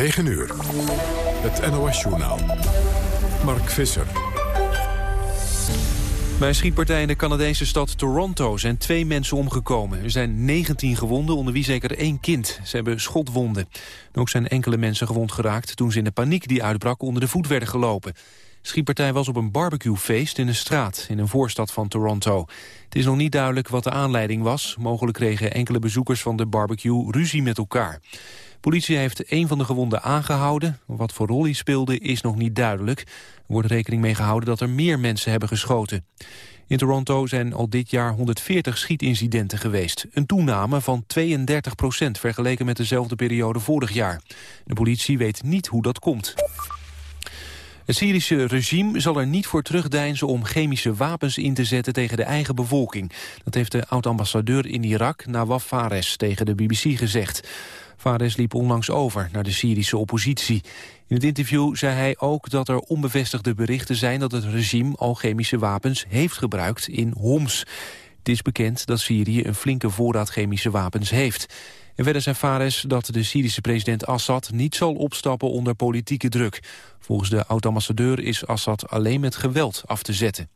9 uur. Het NOS-journaal. Mark Visser. Bij een schietpartij in de Canadese stad Toronto zijn twee mensen omgekomen. Er zijn 19 gewonden, onder wie zeker één kind. Ze hebben schotwonden. ook zijn enkele mensen gewond geraakt toen ze in de paniek die uitbrak onder de voet werden gelopen. Schietpartij was op een barbecuefeest in een straat in een voorstad van Toronto. Het is nog niet duidelijk wat de aanleiding was. Mogelijk kregen enkele bezoekers van de barbecue ruzie met elkaar. Politie heeft een van de gewonden aangehouden. Wat voor rol hij speelde is nog niet duidelijk. Er wordt rekening mee gehouden dat er meer mensen hebben geschoten. In Toronto zijn al dit jaar 140 schietincidenten geweest. Een toename van 32 procent vergeleken met dezelfde periode vorig jaar. De politie weet niet hoe dat komt. Het Syrische regime zal er niet voor terugdeinzen om chemische wapens in te zetten tegen de eigen bevolking. Dat heeft de oud-ambassadeur in Irak, Nawaf Fares, tegen de BBC gezegd. Fares liep onlangs over naar de Syrische oppositie. In het interview zei hij ook dat er onbevestigde berichten zijn... dat het regime al chemische wapens heeft gebruikt in Homs. Het is bekend dat Syrië een flinke voorraad chemische wapens heeft. En verder zei Fares dat de Syrische president Assad niet zal opstappen onder politieke druk. Volgens de oud-ambassadeur is Assad alleen met geweld af te zetten.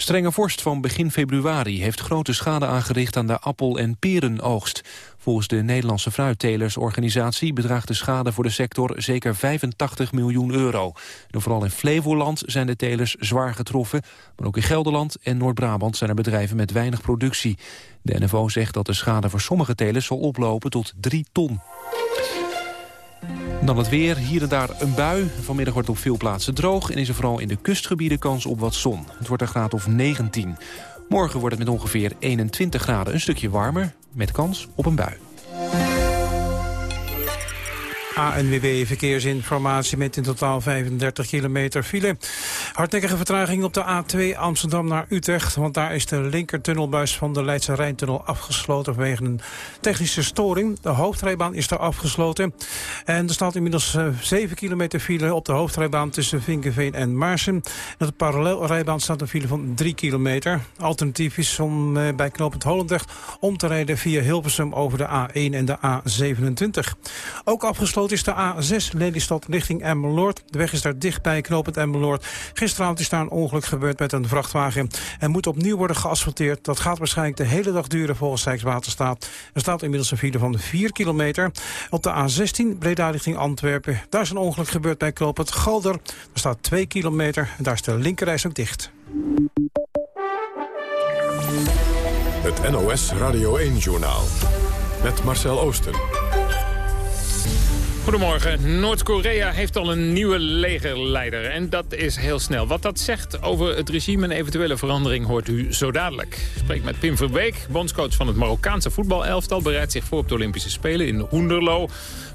Strenge vorst van begin februari heeft grote schade aangericht aan de appel- en perenoogst. Volgens de Nederlandse fruittelersorganisatie bedraagt de schade voor de sector zeker 85 miljoen euro. Vooral in Flevoland zijn de telers zwaar getroffen, maar ook in Gelderland en Noord-Brabant zijn er bedrijven met weinig productie. De NFO zegt dat de schade voor sommige telers zal oplopen tot 3 ton. Dan het weer, hier en daar een bui. Vanmiddag wordt op veel plaatsen droog... en is er vooral in de kustgebieden kans op wat zon. Het wordt een graad of 19. Morgen wordt het met ongeveer 21 graden een stukje warmer... met kans op een bui. ANWB Verkeersinformatie met in totaal 35 kilometer file. Hardnekkige vertraging op de A2 Amsterdam naar Utrecht. Want daar is de linkertunnelbuis van de Leidse Rijntunnel afgesloten vanwege een technische storing. De hoofdrijbaan is daar afgesloten. En er staat inmiddels 7 eh, kilometer file op de hoofdrijbaan tussen Vinkenveen en Maarsen. En de parallelrijbaan staat een file van 3 kilometer. Alternatief is om eh, bij knooppunt Holendrecht om te rijden via Hilversum over de A1 en de A27. Ook afgesloten is de A6 Lelystad richting Emmeloord. De weg is daar dicht bij knooppunt Emmeloord. Gisteravond is daar een ongeluk gebeurd met een vrachtwagen. En moet opnieuw worden geasfalteerd. Dat gaat waarschijnlijk de hele dag duren volgens Rijkswaterstaat. Er staat inmiddels een file van 4 kilometer. Op de A16 Breda richting Antwerpen. Daar is een ongeluk gebeurd bij knooppunt Galder. Er staat 2 kilometer en daar is de linkerreis dicht. Het NOS Radio 1-journaal. Met Marcel Oosten. Goedemorgen. Noord-Korea heeft al een nieuwe legerleider. En dat is heel snel. Wat dat zegt over het regime en eventuele verandering hoort u zo dadelijk. Spreek met Pim Verbeek, bondscoach van het Marokkaanse voetbalelftal. Bereidt zich voor op de Olympische Spelen in Hoenderlo.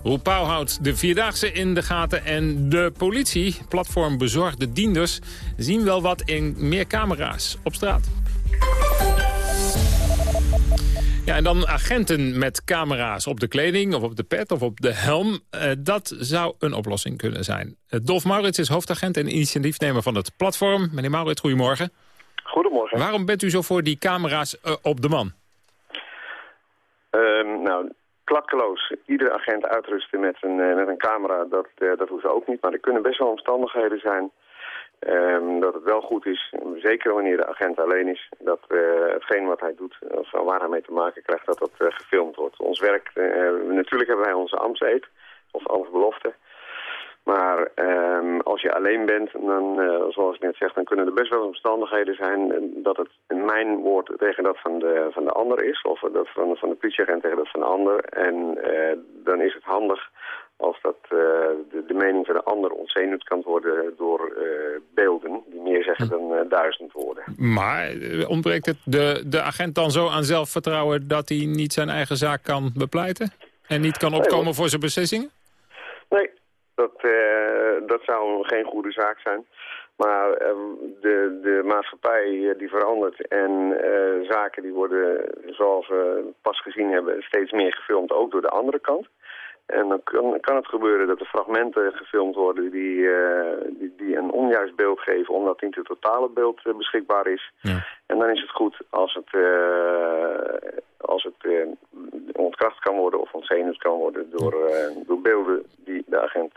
Roep Pauw houdt de Vierdaagse in de gaten. En de politie, platform Bezorgde Dienders, zien wel wat in meer camera's op straat. Ja, en dan agenten met camera's op de kleding of op de pet of op de helm. Uh, dat zou een oplossing kunnen zijn. Uh, Dolf Maurits is hoofdagent en initiatiefnemer van het platform. Meneer Maurits, goedemorgen. Goedemorgen. Waarom bent u zo voor die camera's uh, op de man? Ehm, nou, klakkeloos iedere agent uitrusten met een, met een camera, dat, dat hoeft ook niet. Maar er kunnen best wel omstandigheden zijn Um, dat het wel goed is, zeker wanneer de agent alleen is, dat uh, hetgeen wat hij doet, of waar hij mee te maken krijgt, dat dat uh, gefilmd wordt. Ons werk, uh, natuurlijk hebben wij onze ambtseed, of ambtsbelofte. Maar um, als je alleen bent, dan, zoals ik net zeg, dan kunnen er best wel omstandigheden zijn dat het mijn woord tegen dat van de, van de ander is, of dat van, van de politieagent tegen dat van de ander. En dan is het handig als dat uh, de, de, mening van de ander ontzenuwd kan worden door uh, beelden die meer zeggen dan uh, duizend woorden. Maar ontbreekt het de, de agent dan zo aan zelfvertrouwen dat hij niet zijn eigen zaak kan bepleiten? En niet kan opkomen nee, voor zijn beslissingen? Nee, dat, dat zou geen goede zaak zijn. Maar de, de maatschappij die verandert en zaken die worden, zoals we pas gezien hebben, steeds meer gefilmd, ook door de andere kant. En dan kan, kan, het gebeuren dat er fragmenten gefilmd worden die, uh, die, die, een onjuist beeld geven, omdat niet het totale beeld uh, beschikbaar is. Ja. En dan is het goed als het, uh, als het ontkracht kan worden of ontzenuwd kan worden door, door beelden die de agent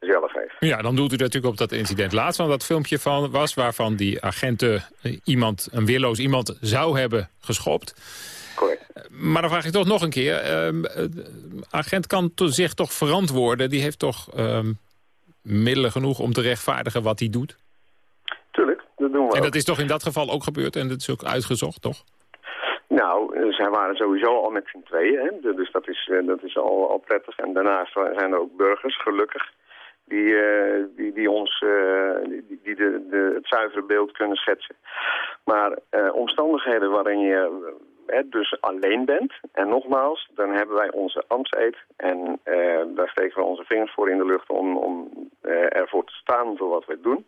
zelf heeft. Ja, dan doelt u natuurlijk op dat incident laatst, want dat filmpje van was waarvan die agenten iemand, een weerloos iemand zou hebben geschopt. Correct. Maar dan vraag ik toch nog een keer. Uh, agent kan zich toch verantwoorden. Die heeft toch uh, middelen genoeg om te rechtvaardigen wat hij doet? Tuurlijk, dat doen we En dat is toch in dat geval ook gebeurd en dat is ook uitgezocht, toch? Nou, zij waren sowieso al met z'n tweeën. Hè? Dus dat is, eh, dat is al, al prettig. En daarnaast zijn er ook burgers, gelukkig, die, uh, die, die ons uh, die, die de, de, het zuivere beeld kunnen schetsen. Maar uh, omstandigheden waarin je dus alleen bent. En nogmaals, dan hebben wij onze ambtseed en uh, daar steken we onze vingers voor in de lucht om, om uh, ervoor te staan voor wat we doen.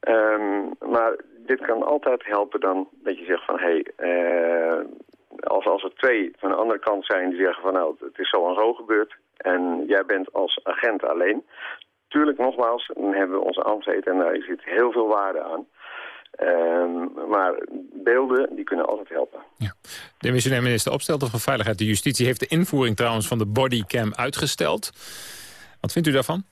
Um, maar dit kan altijd helpen dan dat je zegt van hé, hey, uh, als, als er twee van de andere kant zijn die zeggen van nou het is zo en zo gebeurd en jij bent als agent alleen. Tuurlijk nogmaals, dan hebben we onze ambtseed en daar zit heel veel waarde aan. Um, maar beelden die kunnen altijd helpen. Ja. De missionair minister Opstelten van Veiligheid en Justitie... heeft de invoering trouwens van de bodycam uitgesteld. Wat vindt u daarvan?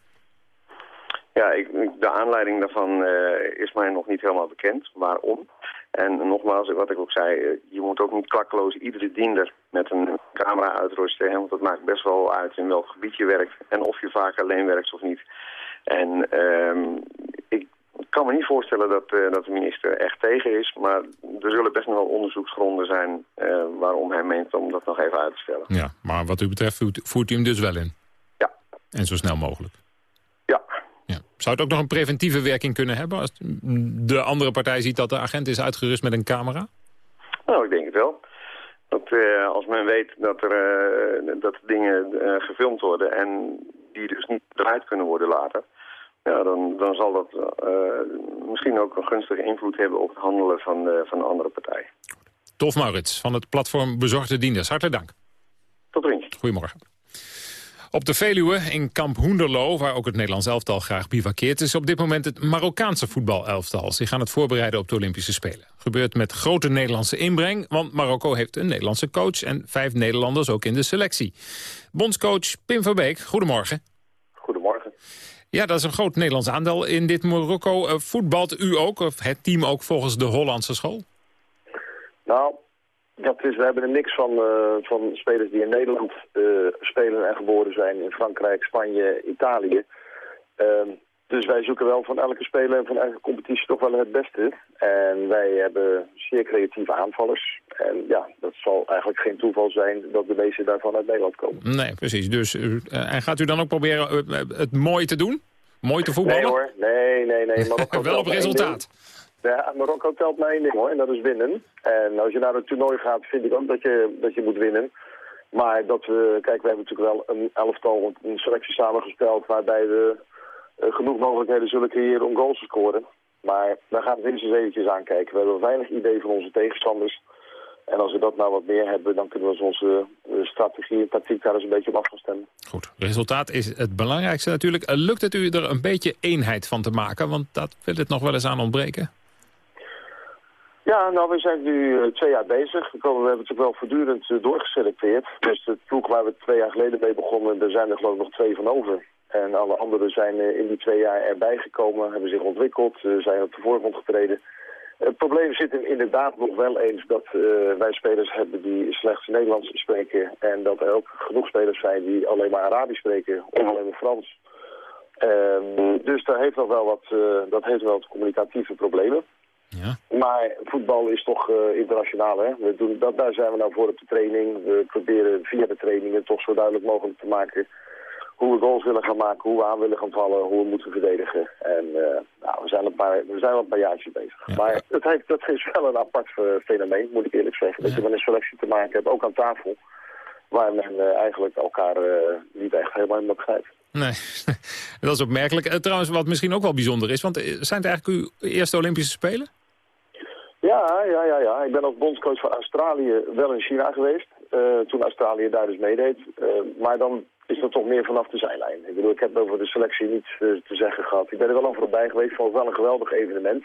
Ja, ik, de aanleiding daarvan uh, is mij nog niet helemaal bekend. Waarom? En nogmaals, wat ik ook zei, eh, je moet ook niet klakkeloos iedere diender met een camera uitrusten. Want dat maakt best wel uit in welk gebied je werkt en of je vaak alleen werkt of niet. En um, ik kan me niet voorstellen dat, uh, dat de minister echt tegen is. Maar er zullen best nog wel onderzoeksgronden zijn uh, waarom hij meent om dat nog even uit te stellen. Ja, maar wat u betreft voert, voert u hem dus wel in? Ja. En zo snel mogelijk? Ja. ja. Zou het ook nog een preventieve werking kunnen hebben... als de andere partij ziet dat de agent is uitgerust met een camera? Nou, ik denk het wel. Dat, uh, als men weet dat er dat dingen gefilmd worden... en die dus niet eruit kunnen worden later ja, dan, dan zal dat uh, misschien ook een gunstige invloed hebben op het handelen van de, van de andere partij. Tof Maurits van het platform Bezorgde Dienders. Hartelijk dank. Tot ziens. Goedemorgen. Op de Veluwe in Kamp Hoenderloo, waar ook het Nederlands elftal graag bivakkeert... is op dit moment het Marokkaanse voetbalelftal. Ze gaan het voorbereiden op de Olympische Spelen. Gebeurt met grote Nederlandse inbreng, want Marokko heeft een Nederlandse coach... en vijf Nederlanders ook in de selectie. Bondscoach Pim Verbeek, goedemorgen. Goedemorgen. Ja, dat is een groot Nederlands aandeel in dit Marokko. Uh, voetbalt u ook, of het team ook volgens de Hollandse school? Nou, dat is, we hebben er niks van, uh, van spelers die in Nederland uh, spelen en geboren zijn. In Frankrijk, Spanje, Italië. Ehm, dus wij zoeken wel van elke speler en van elke competitie toch wel het beste. En wij hebben zeer creatieve aanvallers. En ja, dat zal eigenlijk geen toeval zijn dat de meeste daarvan uit Nederland komen. Nee, precies. Dus, uh, en gaat u dan ook proberen uh, het mooi te doen? Mooi te voetballen? Nee hoor, nee, nee, nee. Marokko wel op resultaat? Ja, Marokko telt maar één ding hoor, en dat is winnen. En als je naar het toernooi gaat, vind ik ook dat je, dat je moet winnen. Maar dat we, kijk, we hebben natuurlijk wel een elftal, een selectie samengesteld waarbij we genoeg mogelijkheden zullen creëren om goals te scoren. Maar daar gaan we eens eventjes aankijken. We hebben weinig idee van onze tegenstanders. En als we dat nou wat meer hebben, dan kunnen we onze uh, strategie en tactiek daar eens een beetje op af gaan stemmen. Goed, resultaat is het belangrijkste natuurlijk. Uh, lukt het u er een beetje eenheid van te maken? Want dat wil het nog wel eens aan ontbreken. Ja, nou, we zijn nu twee jaar bezig. We, hebben natuurlijk wel voortdurend doorgeselecteerd. Dus de ploeg waar we twee jaar geleden mee begonnen, daar zijn er geloof ik nog twee van over. En alle anderen zijn uh, in die twee jaar erbij gekomen, hebben zich ontwikkeld, zijn op de voorgrond getreden. Het probleem zit er inderdaad nog wel eens dat wij spelers hebben die slechts Nederlands spreken. En dat er ook genoeg spelers zijn die alleen maar Arabisch spreken of alleen maar Frans. Ehm, dus daar heeft nog wel wat, dat heeft wel wat communicatieve problemen. Ja. Maar voetbal is toch uh, internationaal. Hè? We doen, dat, daar zijn we nou voor op de training. We proberen via de trainingen toch zo duidelijk mogelijk te maken hoe we goals willen gaan maken, hoe we aan willen gaan vallen, hoe we moeten verdedigen. En uh, nou, we, zijn een paar, we zijn al een paar jaartjes bezig. Ja. Maar het heeft, dat is wel een apart uh, fenomeen, moet ik eerlijk zeggen. Ja. Dat je met een selectie te maken hebt, ook aan tafel. Waar men uh, eigenlijk elkaar niet echt helemaal in begrijpt. Nee, dat is opmerkelijk. trouwens, wat misschien ook wel bijzonder is, want zijn het eigenlijk uw eerste Olympische Spelen? Ja, ja, ja, ja. Ik ben als bondscoach van Australië wel in China geweest. Uh, toen Australië daar dus meedeed. Uh, maar dan is dat toch meer vanaf de zijlijn. Ik bedoel, ik heb over de selectie niets uh, te zeggen gehad. Ik ben er wel over voorbij geweest. Vond wel een geweldig evenement.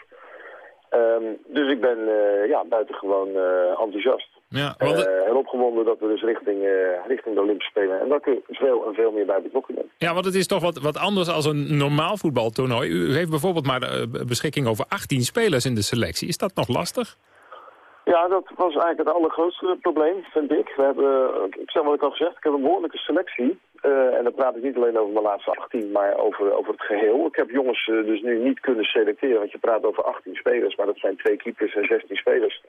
Ehm, dus ik ben uh, ja, buitengewoon uh, enthousiast. Ja, want uh, en opgewonden dat we dus richting, richting de Olympische Spelen... en daar kun je veel en veel meer bij betrokken zijn. Ja, want het is toch wat, wat anders als een normaal voetbaltoernooi. U heeft bijvoorbeeld maar de beschikking over 18 spelers in de selectie. Is dat nog lastig? Ja, dat was eigenlijk het allergrootste probleem, vind ik. We hebben, ik zeg wat ik al gezegd, ik heb een behoorlijke selectie. Uh, en dan praat ik niet alleen over mijn laatste 18, maar over, over het geheel. Ik heb jongens uh, dus nu niet kunnen selecteren, want je praat over 18 spelers, maar dat zijn twee keepers en 16 spelers.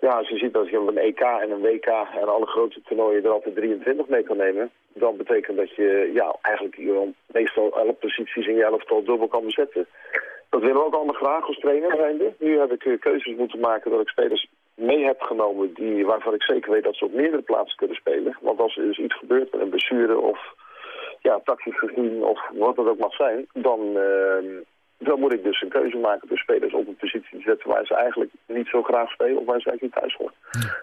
Ja, als je ziet dat je op een EK en een WK en alle grote toernooien er altijd 23 mee kan nemen, dan betekent dat je ja, eigenlijk meestal 11 posities in je elftal dubbel kan bezetten. Dat willen we ook allemaal graag als trainer zijnde. Nu heb ik uh, keuzes moeten maken dat ik spelers mee heb genomen die, waarvan ik zeker weet dat ze op meerdere plaatsen kunnen spelen. Want als er dus iets gebeurt met een blessure of ja, tactisch gezien of wat het ook mag zijn, dan, uh, dan moet ik dus een keuze maken door spelers op een positie te zetten waar ze eigenlijk niet zo graag spelen of waar ze eigenlijk niet thuis horen.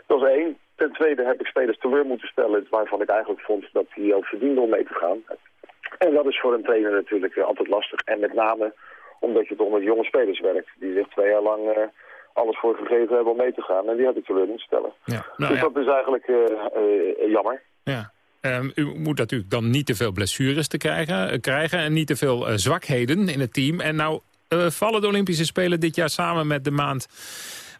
Dat is één. Ten tweede heb ik spelers teleur moeten stellen waarvan ik eigenlijk vond dat die ook verdienden om mee te gaan. En dat is voor een trainer natuurlijk altijd lastig. En met name omdat je toch met jonge spelers werkt die zich twee jaar lang... Uh, alles voor gegeven hebben om mee te gaan. En die heb ik teleur moeten stellen. Ja. Nou, dus dat is eigenlijk uh, uh, jammer. Ja. Um, u moet natuurlijk dan niet te veel blessures te krijgen, krijgen en niet te veel zwakheden in het team. En nou vallen de Olympische Spelen dit jaar samen met de maand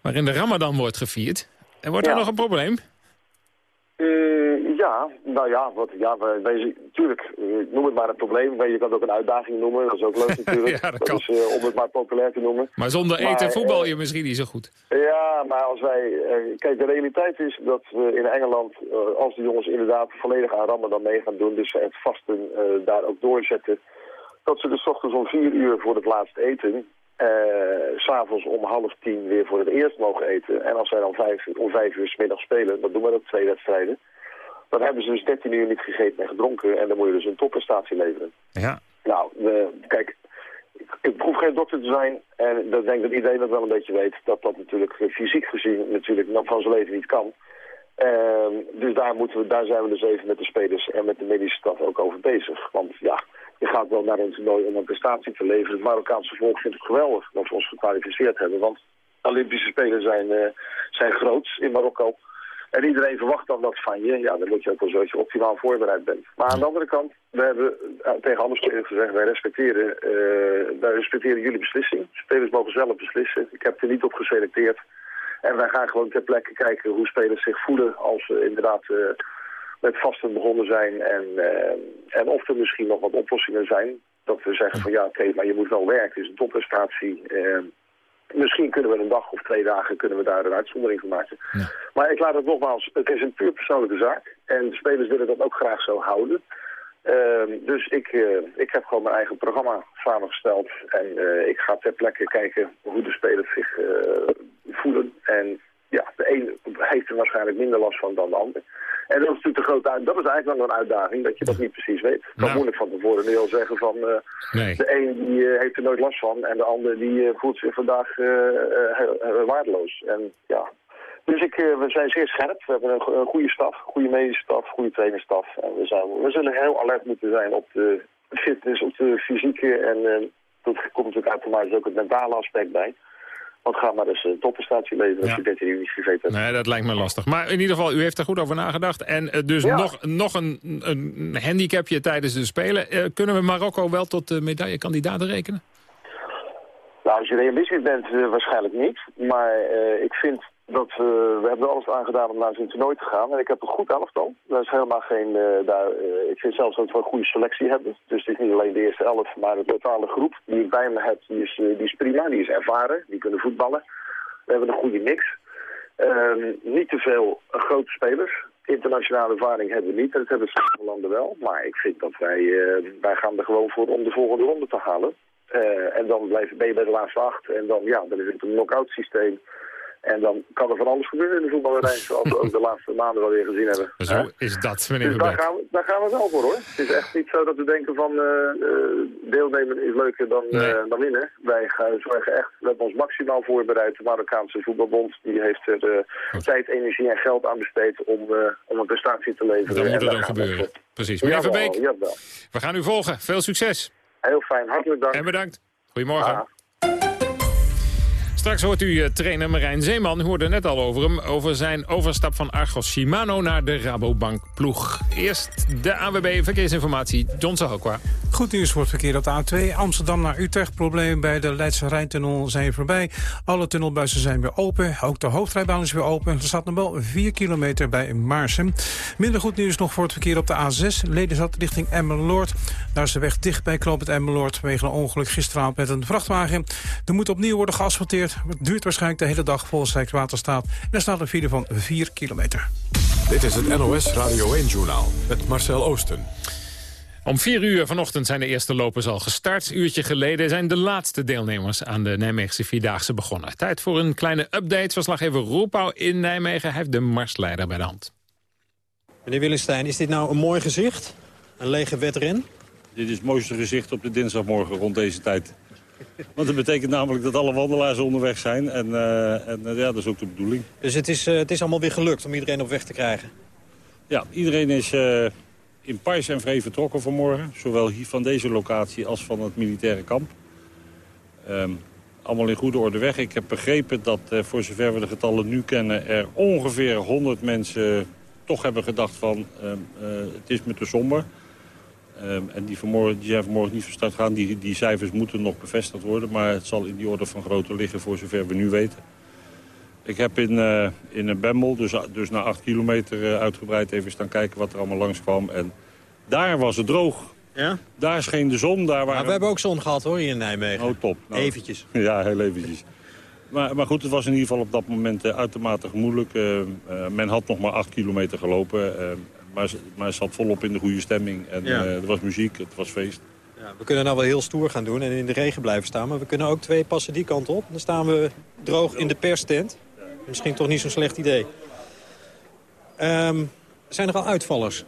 waarin de Ramadan wordt gevierd. En wordt er nog een probleem? Uh, ja, nou ja, wat, ja wij, natuurlijk, noem het maar een probleem. Je kan het ook een uitdaging noemen, dat is ook leuk natuurlijk. ja, dat, is, uh, om het maar populair te noemen. Maar zonder eten voetbal uh, je misschien niet zo goed. Ja, maar als wij... kijk, de realiteit is dat we in Engeland, als de jongens inderdaad volledig aan Ramadan mee gaan doen, dus het vasten daar ook doorzetten, dat ze dus ochtends om vier uur voor het laatst eten, uh, S'avonds om half tien weer voor het eerst mogen eten. En als zij dan vijf, om vijf uur s middags spelen, dan doen we dat twee wedstrijden. Dan hebben ze dus 13 uur niet gegeten en gedronken. En dan moet je dus een topprestatie leveren. Ja. Nou, kijk, ik, proef geen dokter te zijn. En ik denk dat iedereen dat wel een beetje weet. Dat dat natuurlijk fysiek gezien natuurlijk van zijn leven niet kan. Uh, dus daar, moeten we, daar zijn we dus even met de spelers en met de medische staf ook over bezig. Want ja, je gaat wel naar een toernooi om een prestatie te leveren. Het Marokkaanse volk vindt het geweldig dat we ons gekwalificeerd hebben. Want Olympische Spelen zijn, uh, zijn groot in Marokko. En iedereen verwacht dan dat van je. Ja, dan moet je ook wel zo dat je optimaal voorbereid bent. Maar aan de andere kant, we hebben uh, tegen alle spelers gezegd... wij respecteren, uh, wij respecteren jullie beslissing. Spelers mogen zelf beslissen. Ik heb er niet op geselecteerd. En wij gaan gewoon ter plekke kijken hoe spelers zich voelen... als ze inderdaad met vasten begonnen zijn. En, en of er misschien nog wat oplossingen zijn. Dat we zeggen van ja, oké, maar je moet wel werken. Het is een topprestatie. Misschien kunnen we een dag of twee dagen kunnen we daar een uitzondering van maken. Ja. Maar ik laat het nogmaals, het is een puur persoonlijke zaak. En de spelers willen dat ook graag zo houden. Uh, dus ik, uh, ik heb gewoon mijn eigen programma samengesteld. En uh, ik ga ter plekke kijken hoe de spelers zich voelen. En ja, de een heeft er waarschijnlijk minder last van dan de ander. En dat is natuurlijk de grote Dat is eigenlijk wel een uitdaging, dat je dat niet precies weet. Kan nou. moeilijk van tevoren nu al zeggen van... Uh, nee. de een die, uh, heeft er nooit last van en de ander die uh, voelt zich vandaag waardeloos. En ja... Dus ik, we zijn zeer scherp. We hebben een, een goede staf, goede medische staf, goede trainerstaf. En we, zijn, we zullen heel alert moeten zijn op de fitness, op de fysieke en... dat komt natuurlijk automatisch ook het mentale aspect bij. Want ga maar eens een topprestatie leveren als je 13 uur niet gegeten hebt. Nee, dat lijkt me lastig. Maar in ieder geval, u heeft er goed over nagedacht. En uh, dus nog, nog een, een handicapje tijdens de Spelen. Uh, kunnen we Marokko wel tot medaillekandidaten rekenen? Nou, als je realistisch bent, waarschijnlijk niet. Maar ik vind dat, uh, we hebben alles aan gedaan om naar zo'n toernooi te gaan. En ik heb een goed elftal. Dat is helemaal geen... Uh, daar, uh, ik vind zelfs dat we een goede selectie hebben. Dus het is niet alleen de eerste elf, maar de totale groep die ik bij me heb, die is, die is prima. Die is ervaren, die kunnen voetballen. We hebben een goede mix. Ehm, niet te veel grote spelers. Internationale ervaring hebben we niet. Dat hebben sommige landen wel. Maar ik vind dat wij, wij gaan er gewoon voor om de volgende ronde te halen. en dan blijf, ben bij de laatste acht. En dan, ja, dan is het een knock-out systeem. En dan kan er van alles gebeuren in de voetballerij, zoals we ook de laatste maanden wel weer gezien hebben. Zo is dat, meneer dus daar gaan, we, daar gaan we wel voor, hoor. Het is echt niet zo dat we denken van uh, deelnemen is leuker dan, nee. uh, dan winnen. Wij gaan zorgen echt, we hebben ons maximaal voorbereid. De Marokkaanse voetbalbond die heeft er tijd, energie en geld aan besteed om, om een prestatie te leveren. Dat moet er dan gebeuren. Precies. Meneer Verbeek, we gaan u volgen. Veel succes. Heel fijn, hartelijk dank. En bedankt. Goedemorgen. Straks hoort u trainer Marijn Zeeman. Hoorde net al over hem. Over zijn overstap van Argos Shimano naar de Rabobank ploeg. Eerst de AWB Verkeersinformatie. John Sahoqua. Goed nieuws voor het verkeer op de A2. Amsterdam naar Utrecht. Problemen bij de Leidse Rijntunnel zijn voorbij. Alle tunnelbuizen zijn weer open. Ook de hoofdrijbaan is weer open. Er staat nog wel 4 kilometer bij Maarsen. Minder goed nieuws nog voor het verkeer op de A6. Lelystad richting Emmeloord. Daar is de weg dicht bij Kloop het Emmeloord... vanwege een ongeluk gisteravond met een vrachtwagen. Er moet opnieuw worden geasfalteerd. Het duurt waarschijnlijk de hele dag volgens Rijkswaterstaat. En er staat een file van 4 kilometer. Dit is het NOS Radio 1-journaal met Marcel Oosten. Om vier uur vanochtend zijn de eerste lopers al gestart. Uurtje geleden zijn de laatste deelnemers aan de Nijmeegse Vierdaagse begonnen. Tijd voor een kleine update. Verslaggever Roepau in Nijmegen Hij heeft de marsleider bij de hand. Meneer Willenstein, is dit nou een mooi gezicht? Een lege wedren? Dit is het mooiste gezicht op de dinsdagmorgen rond deze tijd. Want dat betekent namelijk dat alle wandelaars onderweg zijn. En, uh, en uh, ja, dat is ook de bedoeling. Dus het is, uh, het is allemaal weer gelukt om iedereen op weg te krijgen? Ja, iedereen is in Pais en Vree vertrokken vanmorgen. Zowel hier van deze locatie als van het militaire kamp. Um, allemaal in goede orde weg. Ik heb begrepen dat, voor zover we de getallen nu kennen... er ongeveer 100 mensen toch hebben gedacht van... het is me te somber... Um, en die, vanmorgen, die zijn vanmorgen niet van start gaan. Die, die cijfers moeten nog bevestigd worden. Maar het zal in die orde van grootte liggen voor zover we nu weten. Ik heb in, uh, in Bemmel, dus, dus na acht kilometer uh, uitgebreid even staan kijken wat er allemaal langskwam. En daar was het droog. Ja? Daar scheen de zon. Daar waren... Maar we hebben ook zon gehad hoor, hier in Nijmegen. Oh, top. Nou, eventjes. Ja, heel eventjes. Maar, maar goed, het was in ieder geval op dat moment uh, uitermate moeilijk. men had nog maar acht kilometer gelopen. Maar, maar zat volop in de goede stemming. En ja. er was muziek, het was feest. Ja, we kunnen nou wel heel stoer gaan doen en in de regen blijven staan. Maar we kunnen ook twee passen die kant op. Dan staan we droog in de perstent. Misschien toch niet zo'n slecht idee. Um, zijn er al uitvallers?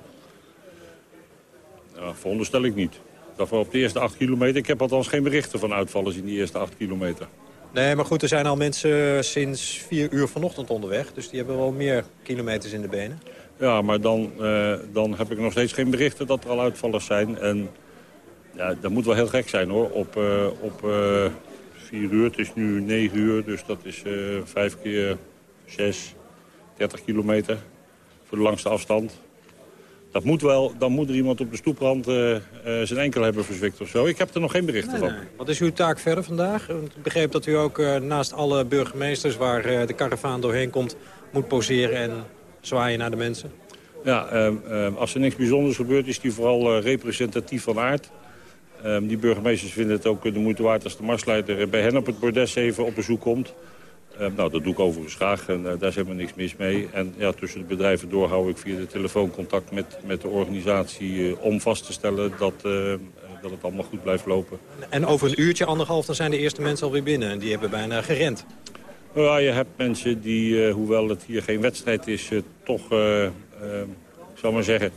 Ja, veronderstel ik niet. We op de eerste acht kilometer... Ik heb althans geen berichten van uitvallers in die eerste acht kilometer. Nee, maar goed, er zijn al mensen sinds vier uur vanochtend onderweg. Dus die hebben wel meer kilometers in de benen. Ja, maar dan, uh, dan heb ik nog steeds geen berichten dat er al uitvallers zijn. En ja, dat moet wel heel gek zijn hoor. Op, uh, op uh, vier uur, het is nu negen uur, dus dat is vijf keer zes, 30 kilometer voor de langste afstand. Dat moet wel, dan moet er iemand op de stoeprand zijn enkel hebben verzwikt of zo. Ik heb er nog geen berichten nee, van. Nee. Wat is uw taak verder vandaag? Ik begreep dat u ook naast alle burgemeesters waar de karavaan doorheen komt... moet poseren en zwaaien naar de mensen? Ja, uh, uh, als er niks bijzonders gebeurt is die vooral uh, representatief van aard. Ehm, die burgemeesters vinden het ook de moeite waard als de marsleider bij hen op het bordes even op bezoek komt. Ehm, nou, dat doe ik overigens graag en daar is helemaal niks mis mee. En ja, tussen de bedrijven door hou ik via de telefoon contact met, met de organisatie om vast te stellen dat, dat het allemaal goed blijft lopen. En over een uurtje, anderhalf, dan zijn de eerste mensen alweer binnen en die hebben bijna gerend. Ja, je hebt mensen die, hoewel het hier geen wedstrijd is, toch ik zal maar zeggen,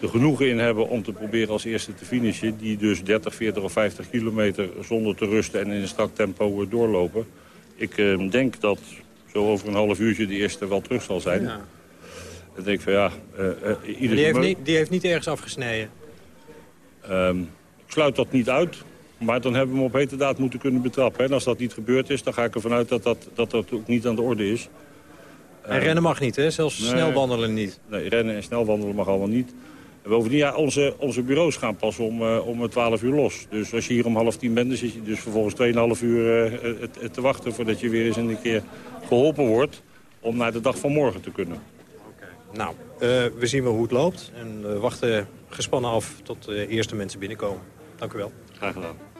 er genoegen in hebben om te proberen als eerste te finishen. Die dus 30, 40 of 50 kilometer zonder te rusten en in een strak tempo doorlopen. Ik uh, denk dat zo over een half uurtje de eerste wel terug zal zijn. Ja. Dan denk ik van ja... Uh, die, heeft niet, die heeft niet ergens afgesneden? Um, ik sluit dat niet uit. Maar dan hebben we hem op hete daad moeten kunnen betrappen. En als dat niet gebeurd is, dan ga ik ervan uit dat dat, dat, dat ook niet aan de orde is. En rennen mag niet, hè? Zelfs nee, snel wandelen niet. Nee, rennen en snel wandelen mag allemaal niet. En bovendien, ja, onze, onze bureaus gaan pas om, uh, om 12 uur los. Dus als je hier om half tien bent, dan zit je dus vervolgens 2,5 uur uh, te wachten... voordat je weer eens een keer geholpen wordt om naar de dag van morgen te kunnen. Okay. Nou, uh, we zien wel hoe het loopt. En we wachten gespannen af tot de eerste mensen binnenkomen. Dank u wel. Graag gedaan.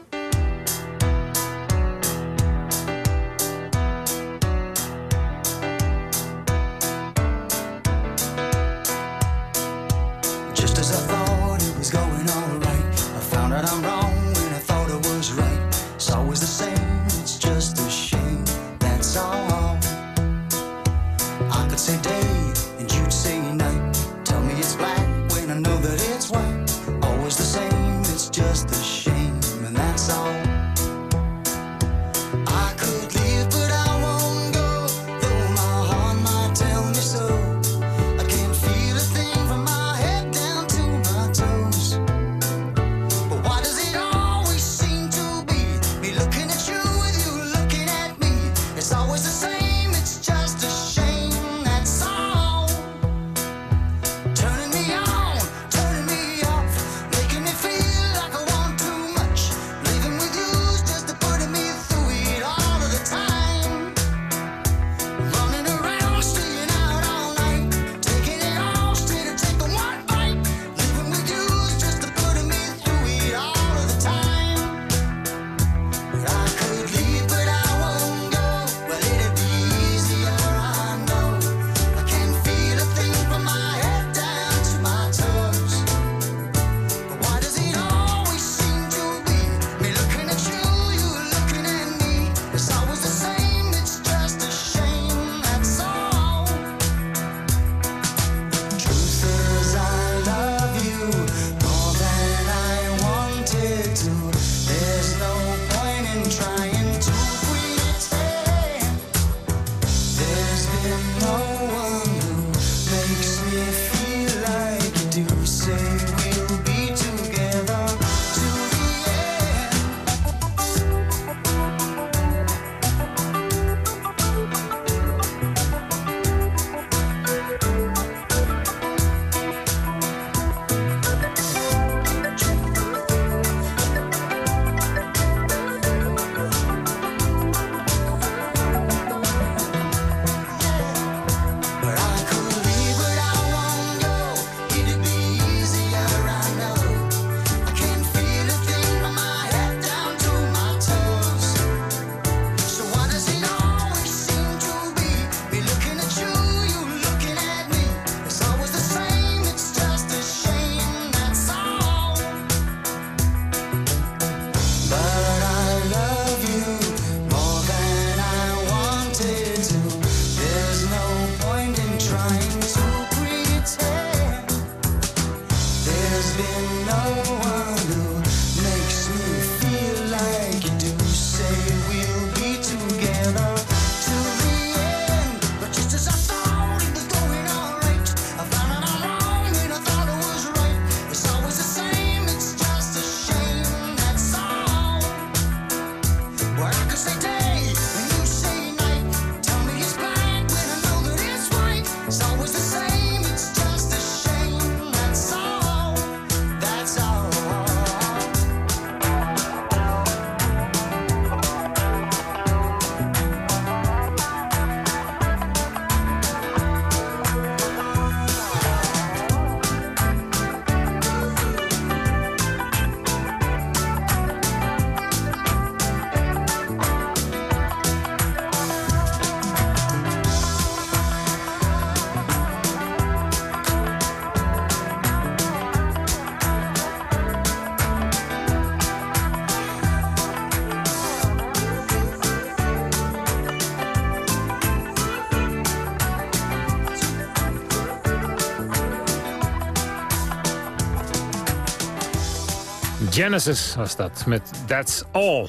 Genesis was dat, met That's All.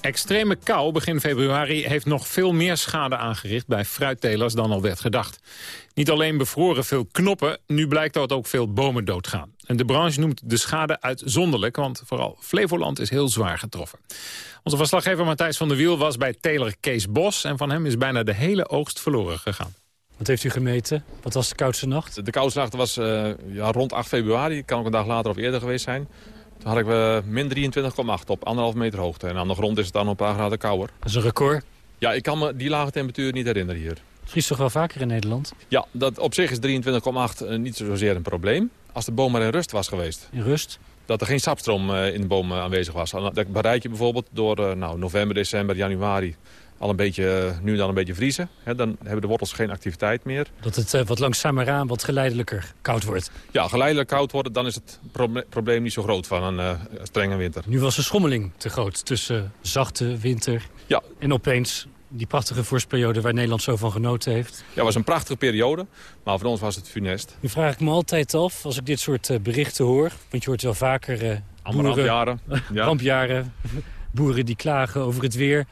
Extreme kou begin februari heeft nog veel meer schade aangericht bij fruittelers dan al werd gedacht. Niet alleen bevroren veel knoppen, nu blijkt dat ook veel bomen doodgaan. En de branche noemt de schade uitzonderlijk, want vooral Flevoland is heel zwaar getroffen. Onze verslaggever Matthijs van der Wiel was bij teler Kees Bos en van hem is bijna de hele oogst verloren gegaan. Wat heeft u gemeten? Wat was de koudste nacht? De koudste nacht was uh, ja, rond 8 februari. Kan ook een dag later of eerder geweest zijn. Had ik min 23,8 op anderhalf meter hoogte. En aan de grond is het dan een paar graden kouder. Dat is een record? Ja, ik kan me die lage temperatuur niet herinneren hier. Het vriest toch wel vaker in Nederland? Ja, dat op zich is 23,8 uh, niet zozeer een probleem. Als de boom maar in rust was geweest. In rust? Dat er geen sapstroom uh, in de boom aanwezig was. Dat bereik je bijvoorbeeld door nou, november, december, januari al een beetje, nu dan een beetje vriezen. Hè, dan hebben de wortels geen activiteit meer. Dat het uh, wat langzamer aan, wat geleidelijker koud wordt. Ja, geleidelijk koud worden, dan is het probleem niet zo groot van een uh, strenge winter. Nu was de schommeling te groot tussen zachte winter ja. en opeens die prachtige vorstperiode waar Nederland zo van genoten heeft. Ja, was een prachtige periode, maar voor ons was het funest. Nu vraag ik me altijd af, als ik dit soort uh, berichten hoor... want je hoort wel vaker uh, boeren, rampjaren, ja. rampjaren boeren die klagen over het weer...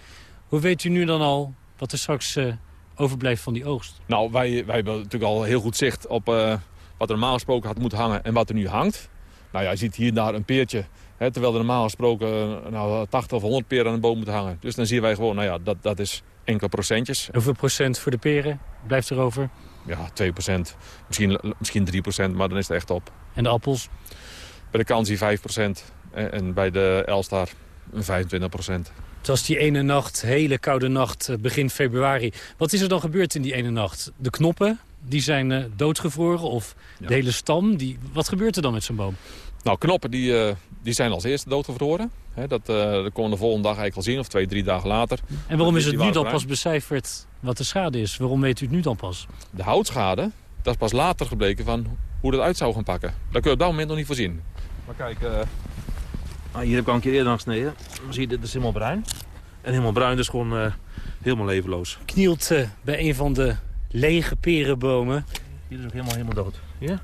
Hoe weet u nu dan al wat er straks uh, overblijft van die oogst? Nou, wij, wij hebben natuurlijk al heel goed zicht op uh, wat er normaal gesproken had moeten hangen en wat er nu hangt. Nou ja, je ziet hier daar een peertje, hè, terwijl er normaal gesproken uh, nou, 80 of 100 peren aan een boom moeten hangen. Dus dan zien wij gewoon, nou ja, dat, dat is enkele procentjes. Hoeveel procent voor de peren blijft er over? Ja, 2 procent, misschien, misschien 3 procent, maar dan is het echt op. En de appels? Bij de kansie 5 procent en, en bij de Elstar 25 procent. Het was die ene nacht, hele koude nacht, begin februari. Wat is er dan gebeurd in die ene nacht? De knoppen, die zijn uh, doodgevroren of ja. de hele stam? Die, wat gebeurt er dan met zo'n boom? Nou, knoppen die, uh, die zijn als eerste doodgevroren. He, dat, uh, dat kon de volgende dag eigenlijk al zien, of twee, drie dagen later. En waarom is het nu dan pas becijferd wat de schade is? Waarom weet u het nu dan pas? De houtschade, dat is pas later gebleken van hoe dat uit zou gaan pakken. Dat kun je op dat moment nog niet voorzien. Maar kijk, Ah, hier heb ik al een keer eerder aan gesneden. Zie je, dit is helemaal bruin. En helemaal bruin, dus gewoon uh, helemaal levenloos. Knielt uh, bij een van de lege perenbomen. Hier is ook helemaal, helemaal dood. Ja?